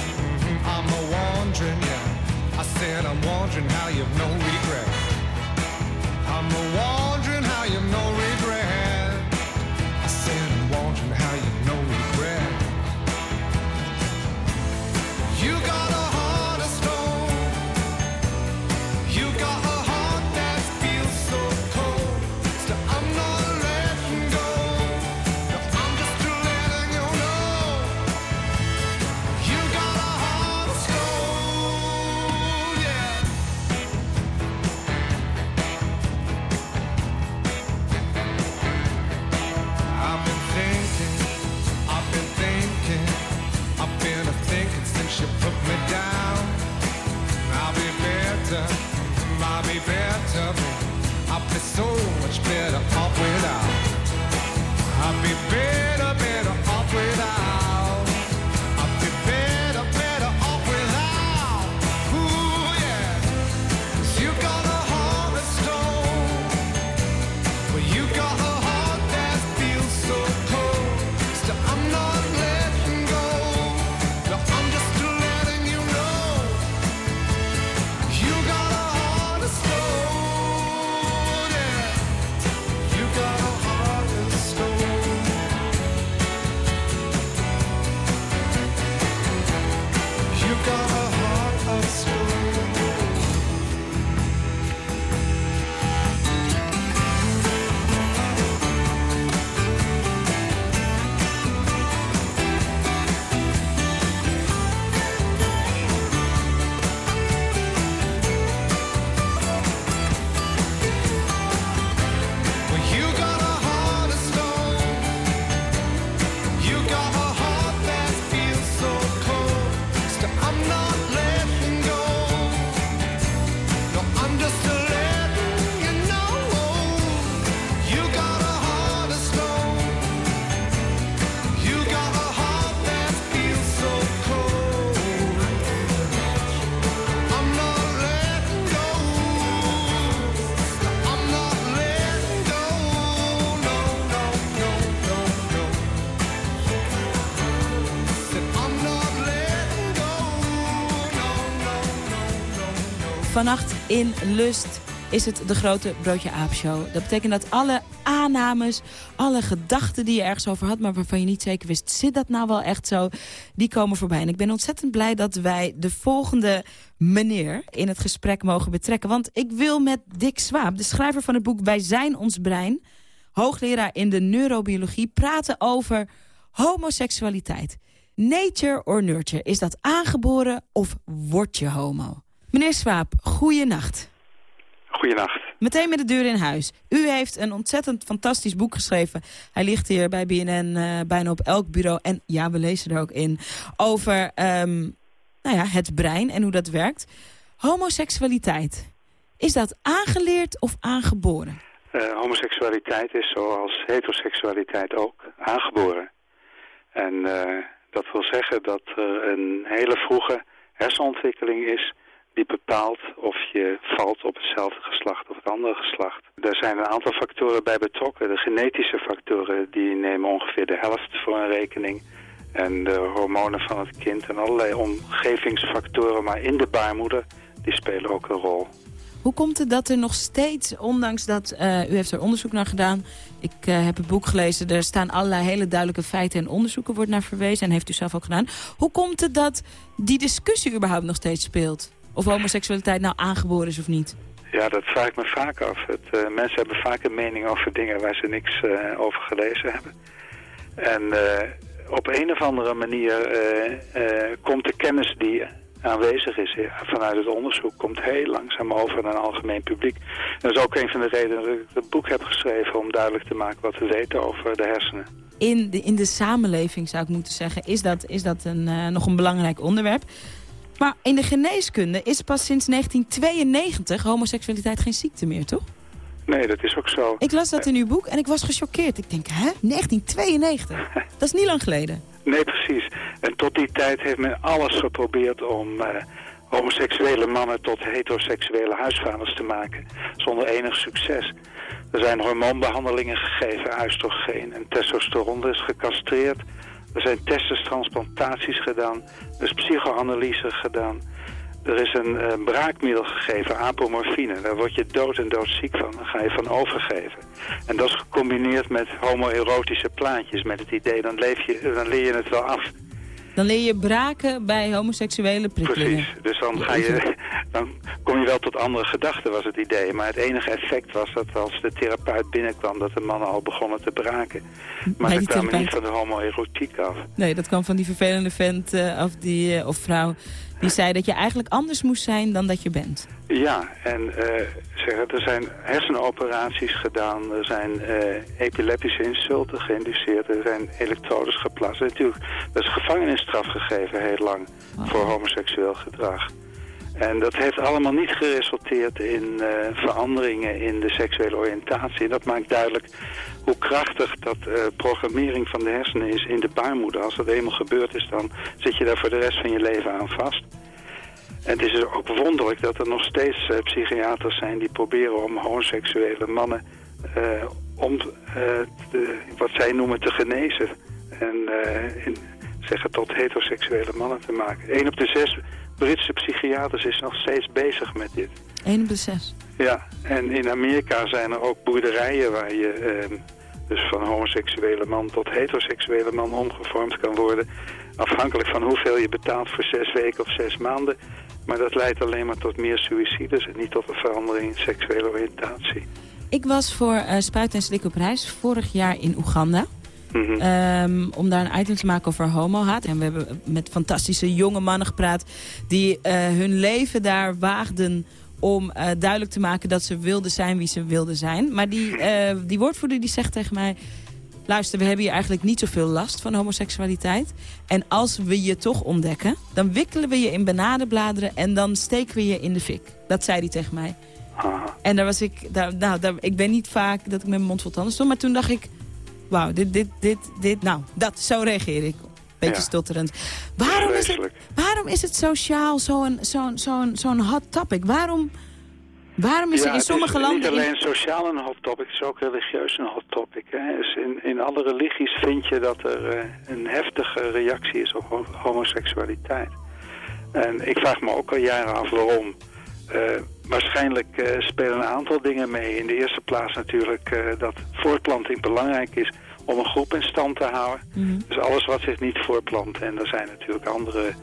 wondering how you've no regret. I'm a wondering Vannacht in Lust is het de grote Broodje Aap Show. Dat betekent dat alle aannames, alle gedachten die je ergens over had... maar waarvan je niet zeker wist, zit dat nou wel echt zo? Die komen voorbij. En ik ben ontzettend blij dat wij de volgende meneer in het gesprek mogen betrekken. Want ik wil met Dick Swaap, de schrijver van het boek Wij zijn ons brein... hoogleraar in de neurobiologie, praten over homoseksualiteit. Nature or nurture, is dat aangeboren of word je homo? Meneer Swaap, goeienacht. Goedenacht. Meteen met de deur in huis. U heeft een ontzettend fantastisch boek geschreven. Hij ligt hier bij BNN eh, bijna op elk bureau. En ja, we lezen er ook in. Over ehm, nou ja, het brein en hoe dat werkt. Homoseksualiteit. Is dat aangeleerd of aangeboren? Eh, homoseksualiteit is zoals heteroseksualiteit ook aangeboren. En eh, dat wil zeggen dat er een hele vroege hersenontwikkeling is die bepaalt of je valt op hetzelfde geslacht of het andere geslacht. Daar zijn een aantal factoren bij betrokken. De genetische factoren die nemen ongeveer de helft voor een rekening. En de hormonen van het kind en allerlei omgevingsfactoren, maar in de baarmoeder, die spelen ook een rol. Hoe komt het dat er nog steeds, ondanks dat eh, u heeft er onderzoek naar gedaan... ik eh, heb het boek gelezen, er staan allerlei hele duidelijke feiten en onderzoeken wordt naar verwezen... en heeft u zelf ook gedaan. Hoe komt het dat die discussie überhaupt nog steeds speelt? Of homoseksualiteit nou aangeboren is of niet? Ja, dat vraag ik me vaak af. Het, eh, mensen hebben vaak een mening over dingen waar ze niks eh, over gelezen hebben. En eh, op een of andere manier komt de kennis die aanwezig is vanuit het onderzoek, komt heel langzaam over naar een algemeen publiek. En dat is ook een van de redenen dat ik het boek heb geschreven om duidelijk te maken wat we weten over de hersenen. In de, in de samenleving, zou ik moeten zeggen, is dat, is dat een, nog een belangrijk onderwerp. Maar in de geneeskunde is pas sinds 1992 homoseksualiteit geen ziekte meer, toch? Nee, dat is ook zo. Ik las dat in uw boek en ik was gechoqueerd. Ik denk, hè? 1992? Dat is niet lang geleden. Nee, precies. En tot die tijd heeft men alles geprobeerd om eh, homoseksuele mannen tot heteroseksuele huisvaders te maken. Zonder enig succes. Er zijn hormoonbehandelingen gegeven, oestrogeen en testosteron is gecastreerd. Er zijn testis-transplantaties gedaan. Er is psychoanalyse gedaan. Er is een eh, braakmiddel gegeven, apomorfine. Daar word je dood en doodziek van. Daar ga je van overgeven. En dat is gecombineerd met homoerotische plaatjes. Met het idee, dan, leef je, dan leer je het wel af. Dan leer je braken bij homoseksuele prikkelingen. Precies. Dus dan, ga je, dan kom je wel tot andere gedachten, was het idee. Maar het enige effect was dat als de therapeut binnenkwam... dat de mannen al begonnen te braken. Maar die kwamen niet van de homoerotiek af. Nee, dat kwam van die vervelende vent eh, of, die, eh, of vrouw... die zei dat je eigenlijk anders moest zijn dan dat je bent. Ja, en eh, zeg, het, er zijn hersenoperaties gedaan, er zijn eh, epileptische insulten geïnduceerd, er zijn elektrodes geplaatst. En natuurlijk, er is gevangenisstraf gegeven heel lang voor homoseksueel gedrag. En dat heeft allemaal niet geresulteerd in eh, veranderingen in de seksuele oriëntatie. En dat maakt duidelijk hoe krachtig dat eh, programmering van de hersenen is in de baarmoeder. Als dat eenmaal gebeurd is, dan zit je daar voor de rest van je leven aan vast. En het is dus ook wonderlijk dat er nog steeds eh, psychiaters zijn die proberen om homoseksuele mannen eh, om te- wat zij noemen te genezen. En in, zeggen tot heteroseksuele mannen te maken. Eén op de zes Britse psychiaters is nog steeds bezig met dit. 1 op de 6. Ja, en in Amerika zijn er ook boerderijen waar je ehm, dus van homoseksuele man tot heteroseksuele man omgevormd kan worden. Afhankelijk van hoeveel je betaalt voor zes weken of zes maanden. Maar dat leidt alleen maar tot meer suïcides en niet tot een verandering in seksuele oriëntatie. Ik was voor eh Spuit en Slik op reis vorig jaar in Oeganda. Mhm. Ehm, om daar een item te maken over homohaat. En we hebben met fantastische jonge mannen gepraat... die eh, hun leven daar waagden om eh, duidelijk te maken... dat ze wilden zijn wie ze wilden zijn. Maar die, eh, die woordvoerder die zegt tegen mij... luister, we hebben hier eigenlijk niet zoveel last van homoseksualiteit. En als we je toch ontdekken... dan wikkelen we je in banadenbladeren... en dan steken we je in de fik. Dat zei hij tegen mij. En daar was ik, daar, nou, daar, ik ben niet vaak dat ik met mijn mond vol tanden stond. Maar toen dacht ik, wauw, dit, dit, dit, dit, nou, dat, zo reageer ik. Beetje Ja. stotterend. Waarom is, het, waarom is het sociaal zo'n zo'n zo'n zo'n hot topic? Waarom, waarom is er in het sommige is landen... niet alleen sociaal een hot topic, het is ook religieus een hot topic. Hè. Dus in, in alle religies vind je dat er eh, een heftige reactie is op ho- homoseksualiteit. En ik vraag me ook al jaren af waarom. Eh, waarschijnlijk eh, spelen een aantal dingen mee. In de eerste plaats natuurlijk eh, dat voortplanting belangrijk is om een groep in stand te houden. Dus alles wat zich niet voortplant. En er zijn natuurlijk andere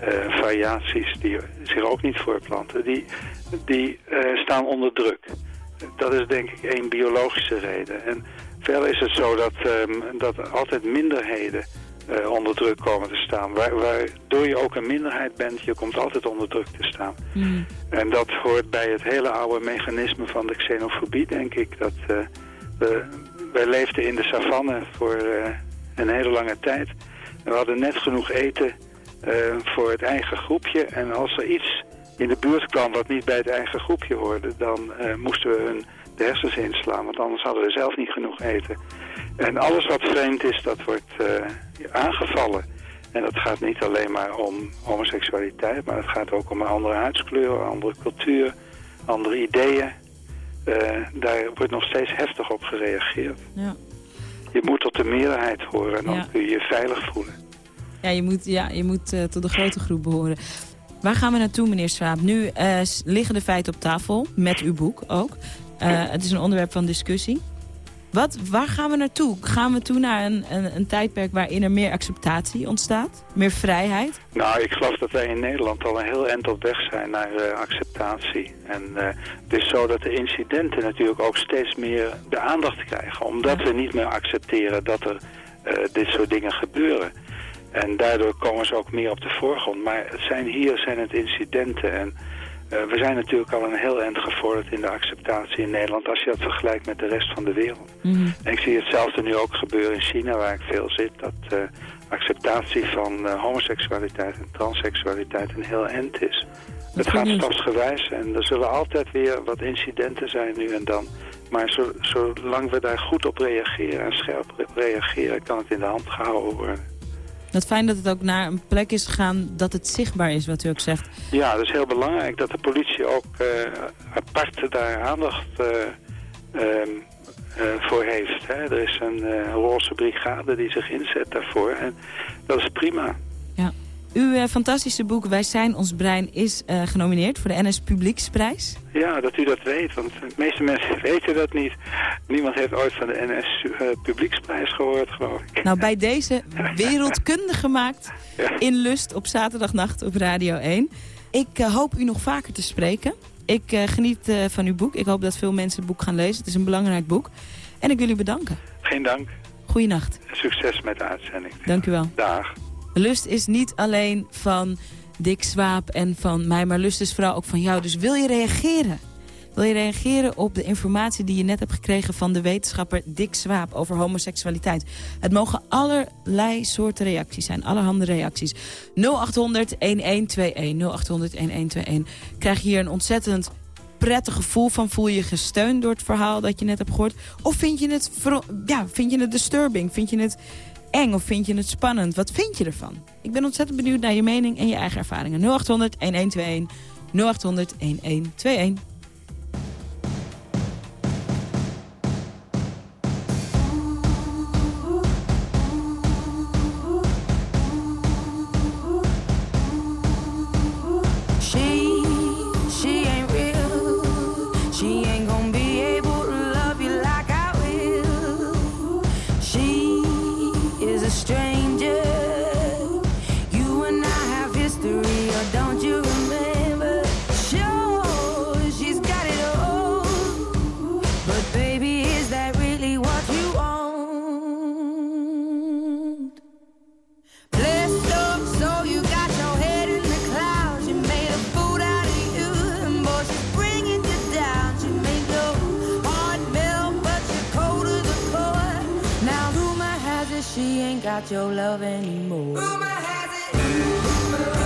eh, variaties die zich ook niet voortplanten. Die, die staan onder druk. Dat is denk ik één biologische reden. En verder is het zo dat, ehm, dat altijd minderheden eh, onder druk komen te staan. Waar, waardoor je ook een minderheid bent, je komt altijd onder druk te staan. Mhm. En dat hoort bij het hele oude mechanisme van de xenofobie, denk ik. Dat, eh, we, wij leefden in de savanne voor eh, een hele lange tijd. En we hadden net genoeg eten voor het eigen groepje. En als er iets in de buurt kwam wat niet bij het eigen groepje hoorde... dan moesten we hun de hersens inslaan, want anders hadden we zelf niet genoeg eten. En alles wat vreemd is, dat wordt aangevallen. En dat gaat niet alleen maar om homoseksualiteit, maar het gaat ook om een andere huidskleur, een andere cultuur, andere ideeën. Eh, daar wordt nog steeds heftig op gereageerd. Ja. Je moet tot de meerderheid horen en dan Ja. kun je je veilig voelen. Ja, je moet, ja, je moet eh, tot de grote groep behoren. Waar gaan we naartoe, meneer Swaap? Nu eh, liggen de feiten op tafel, met uw boek ook. Het is een onderwerp van discussie. Wat, waar gaan we naartoe? Gaan we toe naar een, een, een tijdperk waarin er meer acceptatie ontstaat? Meer vrijheid? Nou, ik geloof dat wij in Nederland al een heel eind op weg zijn naar eh, acceptatie. En eh, het is zo dat de incidenten natuurlijk ook steeds meer de aandacht krijgen. Omdat we niet meer accepteren dat er eh, dit soort dingen gebeuren. En daardoor komen ze ook meer op de voorgrond. Maar het zijn hier zijn het incidenten. En we zijn natuurlijk al een heel eind gevorderd in de acceptatie in Nederland... als je dat vergelijkt met de rest van de wereld. En ik zie hetzelfde nu ook gebeuren in China, waar ik veel zit. Dat eh, acceptatie van eh, homoseksualiteit en transseksualiteit een heel eind is. Het gaat stapsgewijs en er zullen altijd weer wat incidenten zijn nu en dan. Maar zo- zolang we daar goed op reageren en scherp re- reageren, kan het in de hand gehouden worden. Dat fijn dat het ook naar een plek is gegaan dat het zichtbaar is, wat u ook zegt. Ja, dat is heel belangrijk dat de politie ook eh, apart daar aandacht eh, ehm, eh, voor heeft. Hè. Er is een roze brigade die zich inzet daarvoor en dat is prima. Ja. Uw eh, fantastische boek Wij zijn ons brein is eh, genomineerd voor de NS Publieksprijs. Ja, dat u dat weet, want de meeste mensen weten dat niet. Niemand heeft ooit van de NS eh, Publieksprijs gehoord, geloof ik. Nou, bij deze wereldkundig gemaakt in Lust op zaterdagnacht op Radio 1. Ik hoop u nog vaker te spreken. Ik geniet van uw boek. Ik hoop dat veel mensen het boek gaan lezen. Het is een belangrijk boek. En ik wil u bedanken. Geen dank. Goeienacht. Succes met de uitzending. Dank u wel. Dag. Lust is niet alleen van Dick Swaap en van mij, maar lust is vooral ook van jou. Dus wil je reageren? Wil je reageren op de informatie die je net hebt gekregen van de wetenschapper Dick Swaap over homoseksualiteit? Het mogen allerlei soorten reacties zijn, allerhande reacties. 0800 1121 0800 1121. Krijg je hier een ontzettend prettig gevoel van? Voel je je gesteund door het verhaal dat je net hebt gehoord? Of vind je het, ja, vind je het disturbing? Vind je het eng of vind je het spannend? Wat vind je ervan? Ik ben ontzettend benieuwd naar je mening en je eigen ervaringen. 0800 1121 0800 1121. Got your love anymore. Rumor has it.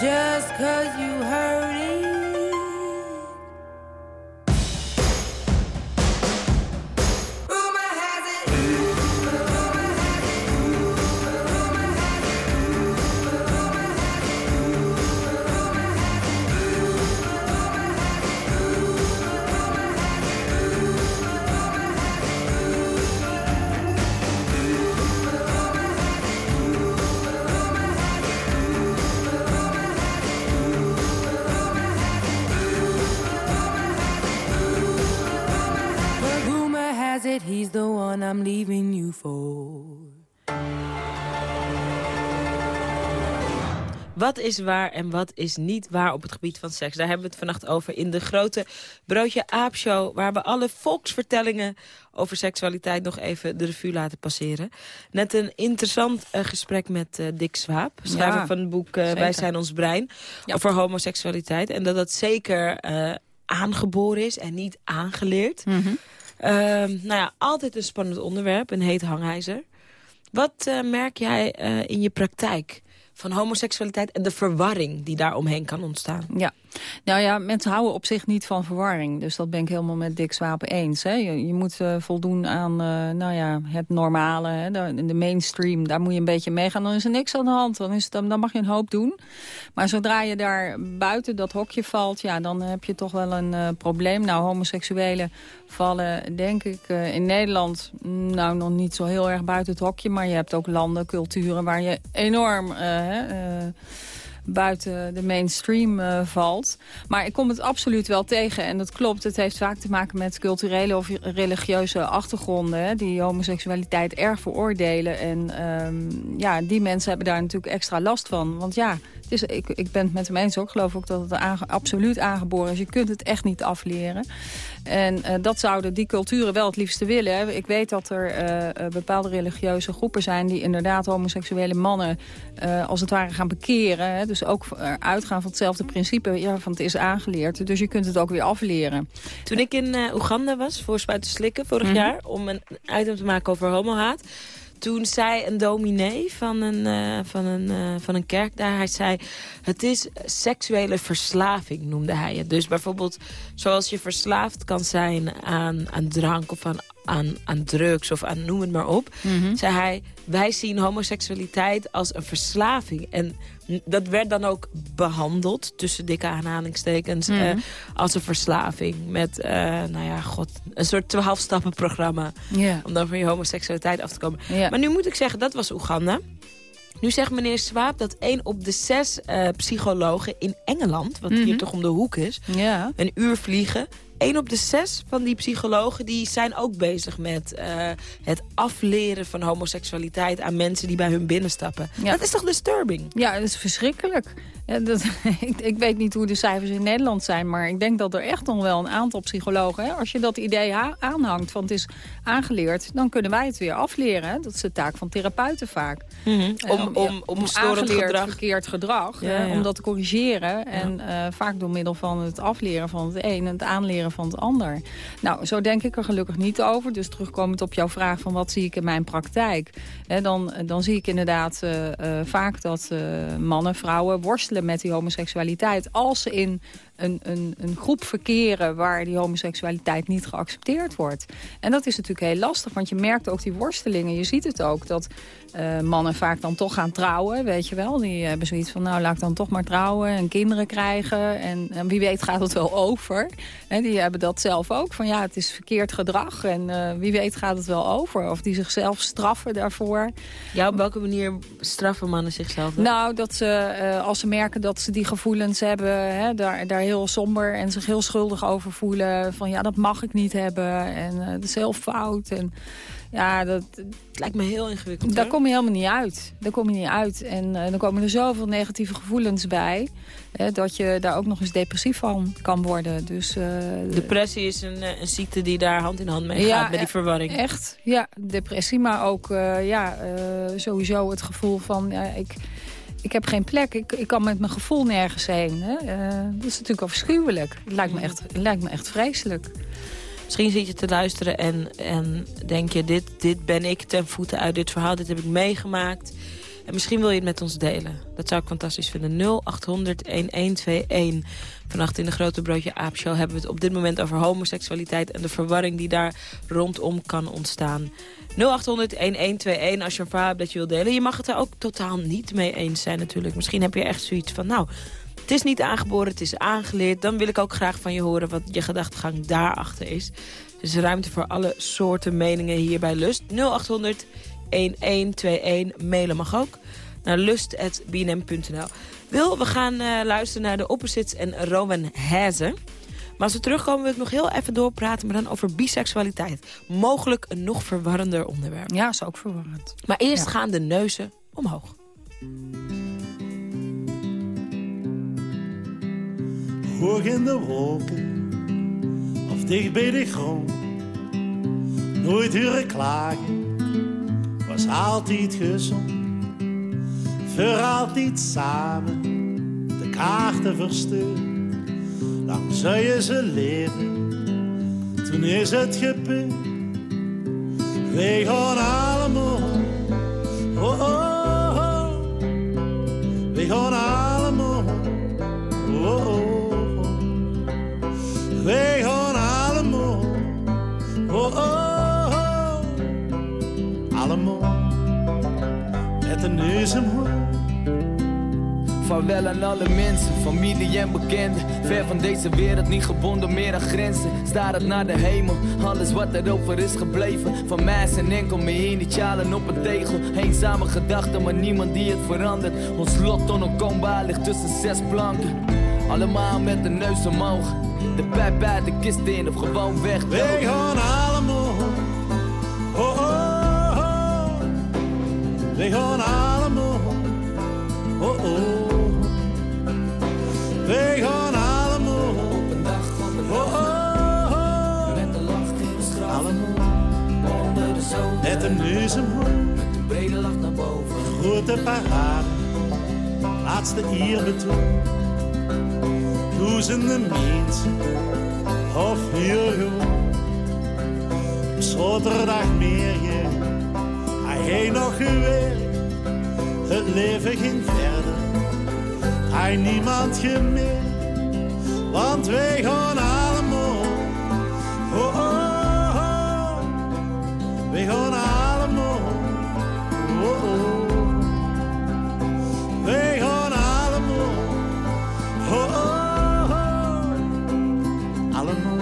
Just cause you Wat is waar en wat is niet waar op het gebied van seks? Daar hebben we het vannacht over in de grote Broodje Aap Show... waar we alle volksvertellingen over seksualiteit nog even de revue laten passeren. Net een interessant eh, gesprek met eh, Dick Swaap, schrijver Ja, van het boek eh, Wij zijn ons brein... over homoseksualiteit. En dat dat zeker aangeboren is en niet aangeleerd. Mhm. Ehm, nou ja, altijd een spannend onderwerp, een heet hangijzer. Wat merk jij in je praktijk van homoseksualiteit en de verwarring die daar omheen kan ontstaan? Ja, nou ja, mensen houden op zich niet van verwarring. Dus dat ben ik helemaal met Dick Swaap eens. Hè. Je, je moet eh, voldoen aan eh, nou ja, het normale, hè, de, mainstream. Daar moet je een beetje meegaan. Dan is er niks aan de hand. Dan, is dan, mag je een hoop doen. Maar zodra je daar buiten dat hokje valt... Ja, dan heb je toch wel een eh, probleem. Nou, homoseksuelen vallen, denk ik, in Nederland... mm, nou, nog niet zo heel erg buiten het hokje. Maar je hebt ook landen, culturen waar je enorm... buiten de mainstream eh, valt. Maar ik kom het absoluut wel tegen. En dat klopt, het heeft vaak te maken met culturele of religieuze achtergronden... Die homoseksualiteit erg veroordelen. En ehm, ja, die mensen hebben daar natuurlijk extra last van. Want ja, is, ik, ik ben het met hem eens ook. Ik geloof ook dat het aange- absoluut aangeboren is. Je kunt het echt niet afleren. En eh, dat zouden die culturen wel het liefste willen. Hè. Ik weet dat er eh, eh, bepaalde religieuze groepen zijn... die inderdaad homoseksuele mannen als het ware gaan bekeren. Hè. Dus ook uitgaan van hetzelfde principe. Ja, van het is aangeleerd. Dus je kunt het ook weer afleren. Toen ik in Oeganda was voor Spuiten Slikken vorig Mhm. jaar... om een item te maken over homohaat... toen zei een dominee van een, eh, van, een, eh, van een kerk daar... hij zei, het is seksuele verslaving, noemde hij het. Dus bijvoorbeeld zoals je verslaafd kan zijn aan, aan drank... of aan, aan, aan drugs of aan noem het maar op... zei hij, wij zien homoseksualiteit als een verslaving. En dat werd dan ook behandeld, tussen dikke aanhalingstekens... Mhm. eh, als een verslaving. Met, eh, nou ja, god, een soort twaalfstappenprogramma. Ja. Om dan van je homoseksualiteit af te komen. Maar nu moet ik zeggen, dat was Oeganda. Nu zegt meneer Swaap dat één op de zes eh, psychologen in Engeland... wat Mhm. hier toch om de hoek is, een uur vliegen... één op de zes van die psychologen die zijn ook bezig met eh, het afleren van homoseksualiteit... aan mensen die bij hun binnenstappen. Ja. Dat is toch disturbing? Ja, dat is verschrikkelijk. Ja, dat, ik, ik weet niet hoe de cijfers in Nederland zijn... maar ik denk dat er echt nog wel een aantal psychologen... Hè, als je dat idee ha- aanhangt van het is aangeleerd... dan kunnen wij het weer afleren. Hè. Dat is de taak van therapeuten vaak. Om, Eh, om, om, om storend aangeleerd gedrag. verkeerd gedrag, Ja, ja. om dat te corrigeren. En eh, vaak door middel van het afleren van het een en het aanleren van het ander. Nou, zo denk ik er gelukkig niet over. Dus terugkomend op jouw vraag van wat zie ik in mijn praktijk. Hè, dan, dan zie ik inderdaad eh, vaak dat mannen, vrouwen worstelen met die homoseksualiteit. Als ze in een, een, een groep verkeren waar die homoseksualiteit niet geaccepteerd wordt. En dat is natuurlijk heel lastig, want je merkt ook die worstelingen. Je ziet het ook, dat eh, mannen vaak dan toch gaan trouwen, weet je wel. Die hebben zoiets van, nou laat ik dan toch maar trouwen en kinderen krijgen. En, en wie weet gaat het wel over. Hè, die hebben dat zelf ook, van ja, het is verkeerd gedrag. En eh, wie weet gaat het wel over. Of die zichzelf straffen daarvoor. Ja, op welke manier straffen mannen zichzelf? dan? Nou, dat ze, eh, als ze merken dat ze die gevoelens hebben... Hè, daar, daar heel somber en zich heel schuldig over voelen. Van ja, dat mag ik niet hebben. En eh, dat is heel fout. En ja, dat, Het lijkt me heel ingewikkeld. daar hoor. kom je helemaal niet uit. Daar kom je niet uit. En eh, dan komen er zoveel negatieve gevoelens bij... Hè, dat je daar ook nog eens depressief van kan worden. Dus, eh, Depressie is een, een ziekte die daar hand in hand mee Ja, gaat met die e- verwarring. Echt, ja, depressie, maar ook ja, sowieso het gevoel van... Ja, ik, ik heb geen plek, ik, ik kan met mijn gevoel nergens heen. Hè? Eh, dat is natuurlijk afschuwelijk. Het lijkt me echt, lijkt me echt vreselijk. Misschien zit je te luisteren en, en denk je... Dit, dit ben ik ten voeten uit dit verhaal, dit heb ik meegemaakt. En misschien wil je het met ons delen. Dat zou ik fantastisch vinden. 0800-1121. Vannacht in de Grote Broodje Aap Show hebben we het op dit moment over homoseksualiteit... en de verwarring die daar rondom kan ontstaan. 0800-1121 als je een verhaal hebt dat je wilt delen. Je mag het er ook totaal niet mee eens zijn natuurlijk. Misschien heb je echt zoiets van... nou, het is niet aangeboren, het is aangeleerd. Dan wil ik ook graag van je horen wat je gedachtegang daarachter is. Is ruimte voor alle soorten meningen hier bij Lust. 0800 1121. Mailen mag ook naar lust.bnm.nl. Wil, we gaan eh, luisteren naar de Opposites en Rowan Hazen. Maar als we terugkomen wil ik nog heel even doorpraten... maar dan over biseksualiteit. Mogelijk een nog verwarrender onderwerp. Ja, is ook verwarrend. Maar eerst gaan de neuzen omhoog. Hoog in de wolken of dicht bij de grond. Nooit horen klagen, was altijd gezond. Voor altijd samen de kaarten verstuurd. Dan zou je ze leven, toen is het gebeurd. Wij gaan allemaal, oh oh oh. Wij gaan allemaal, oh oh oh. Wij gaan allemaal, oh oh oh. Allemaal, met de neus omhoog. Vaarwel aan alle mensen, familie en bekenden. Ver van deze wereld, niet gebonden meer aan grenzen. Starend naar de hemel, alles wat erover is gebleven. Van mij zijn enkel mijn initialen op een tegel. Eenzame gedachten, maar niemand die het verandert. Ons lot onontkoombaar ligt tussen zes planken. Allemaal met de neus omhoog. De pijp bij de kist in of gewoon weg. Wij gaan allemaal, oh oh oh. Wij gaan allemaal, oh oh. Wij gaan allemaal, op een dag, op een oh oh oh. Met de lach in de straat, allemaal, onder de zon. Met de neus omhoog, met de brede lach naar boven. Grote parade, laatste hier betoon. Duizenden mensen, of hier gewoon. Op zaterdag meer je, hij heeft nog gewerkt. Het leven ging verder, hij niemand gemerkt. Want wij gaan allemaal, oh oh oh. Wij gaan allemaal, oh oh. Wij gaan allemaal, oh oh oh. Allemaal,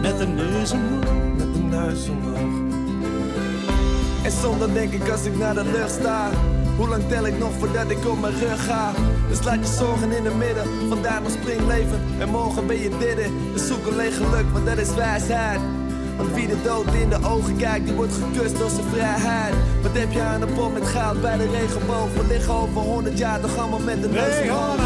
met de neus omhoog. Met de neus omhoog. En zonder denk ik als ik naar de lucht sta. Hoe lang tel ik nog voordat ik op mijn rug ga? Dus laat je zorgen in het midden, vandaar nog springleven. En morgen ben je dit, dus zoek alleen geluk, want dat is wijsheid. Want wie de dood in de ogen kijkt, die wordt gekust door zijn vrijheid. Wat heb je aan een pot met goud bij de regenboog? We liggen over honderd jaar toch allemaal met de neus omhoog.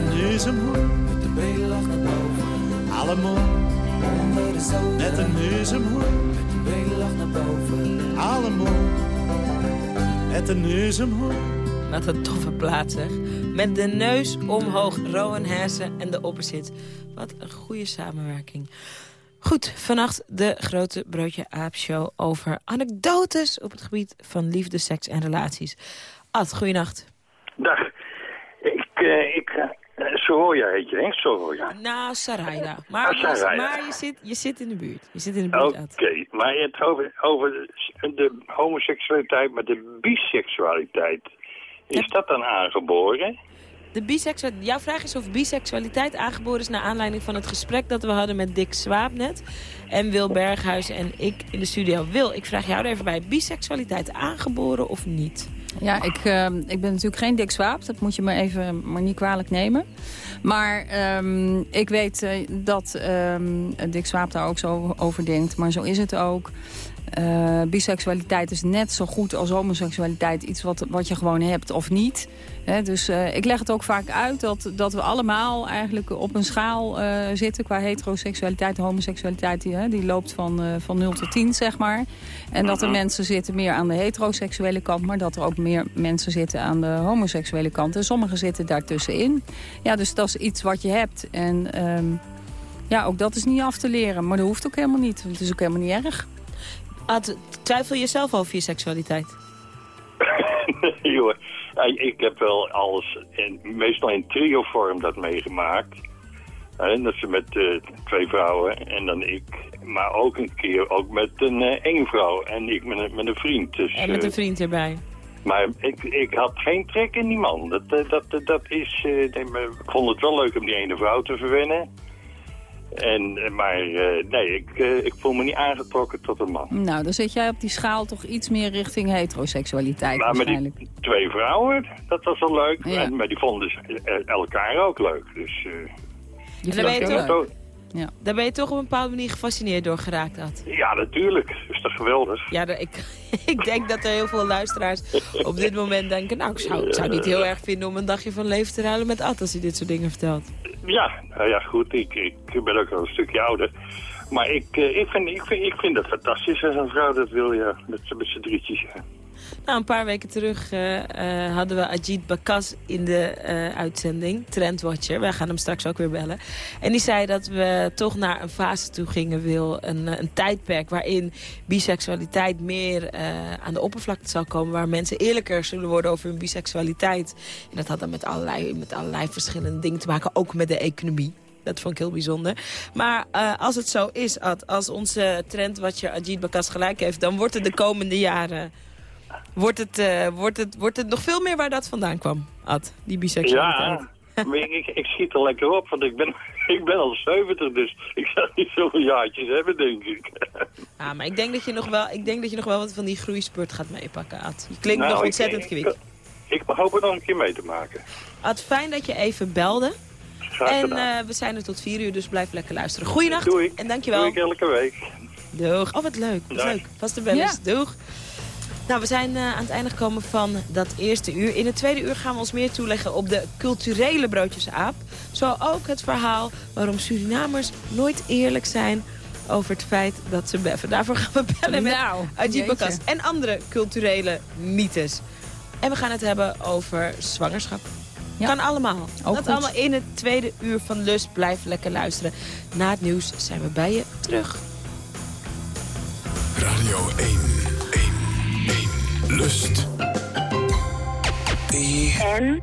Met de neus omhoog. Met de brede lach naar boven. Allemaal, Onder de met de neus omhoog. Met de brede lach naar boven. Allemaal, met de neus omhoog. Wat een toffe plaats, zeg. Met de neus omhoog, Rowan Hessen en de Opposite. Wat een goede samenwerking. Goed, vannacht de grote Broodje Aap Show over anekdotes... op het gebied van liefde, seks en relaties. Ad, goeienacht. Dag. Ik, eh, ik, eh, Soroja heet je, hè? Soroja. Nou, Sarayda. Maar, Ah, maar je, zit, je zit in de buurt. Je zit in de buurt, Oké, maar je hebt over, over de, de homoseksualiteit, maar de biseksualiteit. Is dat dan aangeboren? De. Jouw vraag is of biseksualiteit aangeboren is... naar aanleiding van het gesprek dat we hadden met Dick Swaap net. En Wil Berghuis en ik in de studio. Wil, ik vraag jou er even bij. Biseksualiteit aangeboren of niet? Ja, ik, eh, ik ben natuurlijk geen Dick Swaap. Dat moet je me even maar niet kwalijk nemen. Maar ehm, ik weet eh, dat ehm, Dick Swaap daar ook zo over denkt. Maar zo is het ook. Eh, biseksualiteit is net zo goed als homoseksualiteit. Iets wat, wat je gewoon hebt of niet. Hè, dus eh, ik leg het ook vaak uit dat, dat we allemaal eigenlijk op een schaal eh, zitten... qua heteroseksualiteit, homoseksualiteit. Die, hè, die loopt van, eh, van 0 tot 10, zeg maar. En dat er mensen zitten meer aan de heteroseksuele kant... maar dat er ook meer mensen zitten aan de homoseksuele kant. En sommigen zitten daartussenin. Ja, dus dat is iets wat je hebt. En ehm, ja, ook dat is niet af te leren. Maar dat hoeft ook helemaal niet. Het is ook helemaal niet erg. Ad, twijfel je zelf over je seksualiteit? Nee, joh. Ja, Ik heb wel alles, in, meestal in trio-vorm dat meegemaakt. Dat ze met eh, twee vrouwen en dan ik. Maar ook een keer ook met een eh, één vrouw en ik met, een- met een vriend. Dus, En met eh, een vriend erbij. Maar ik, ik had geen trek in die man. Dat, eh, dat, dat, dat is, eh, ik vond het wel leuk om die ene vrouw te verwennen. En, eh, maar eh, nee, ik, eh, ik voel me niet aangetrokken tot een man. Nou, dan zit jij op die schaal toch iets meer richting heteroseksualiteit Maar met die twee vrouwen, dat was wel leuk. Ja. En, maar die vonden ze, elkaar ook leuk. Dus, eh, daar ben, je toch, Ja. daar ben je toch op een bepaalde manier gefascineerd door geraakt, Ad. ja, natuurlijk. Is toch geweldig? Ja, ik, ik denk dat er heel veel luisteraars op dit moment denken... nou, ik zou, ik zou het niet heel erg vinden om een dagje van leven te ruilen met Ad... als hij dit soort dingen vertelt. Ja, nou ja, goed. Ik, ik ben ook al een stukje ouder. Maar ik, eh, ik, vind, ik, vind, ik vind dat fantastisch als een vrouw dat wil, ja. Met, met z'n drietjes, ja. Nou, een paar weken terug eh, eh, hadden we Ajit Bakas in de eh, uitzending, Trendwatcher. Wij gaan hem straks ook weer bellen. En die zei dat we toch naar een fase toe gingen, wil een, een tijdperk waarin biseksualiteit meer aan de oppervlakte zal komen. Waar mensen eerlijker zullen worden over hun biseksualiteit. En dat had dan met allerlei, met allerlei verschillende dingen te maken, ook met de economie. Dat vond ik heel bijzonder. Maar als het zo is, Ad, als onze trendwatcher Ajit Bakas gelijk heeft... dan wordt het de komende jaren wordt het, eh, wordt, het, wordt het nog veel meer waar dat vandaan kwam, Ad, die biseksualiteit. Ja, ik, ik, ik schiet er lekker op, want ik ben, ik ben al 70, dus ik zou niet zoveel jaartjes hebben, denk ik. Ja, maar ik denk, dat je nog wel, ik denk dat je nog wel wat van die groeispurt gaat meepakken, Ad. Je klinkt Nou, nog ontzettend ik- kwik. Ik hoop het nog een keer mee te maken. Ad, fijn dat je even belde. Graag En eh, we zijn er tot vier uur, dus blijf lekker luisteren. Goeienacht Doei. en dankjewel. Doe ik elke week. Doeg. Oh, wat leuk. Wat Dag. leuk. Vaste bellers. Doeg. Nou, we zijn eh, aan het einde gekomen van dat eerste uur. In het tweede uur gaan we ons meer toeleggen op de culturele broodjesaap. Zo ook het verhaal waarom Surinamers nooit eerlijk zijn over het feit dat ze beffen. Daarvoor gaan we bellen met Nou. Bakas en andere culturele mythes. En we gaan het hebben over zwangerschap. Kan allemaal. Ook dat goed. allemaal in het tweede uur van Lust. Blijf lekker luisteren. Na het nieuws zijn we bij je terug. Radio 1, 1, 1. Lust. En?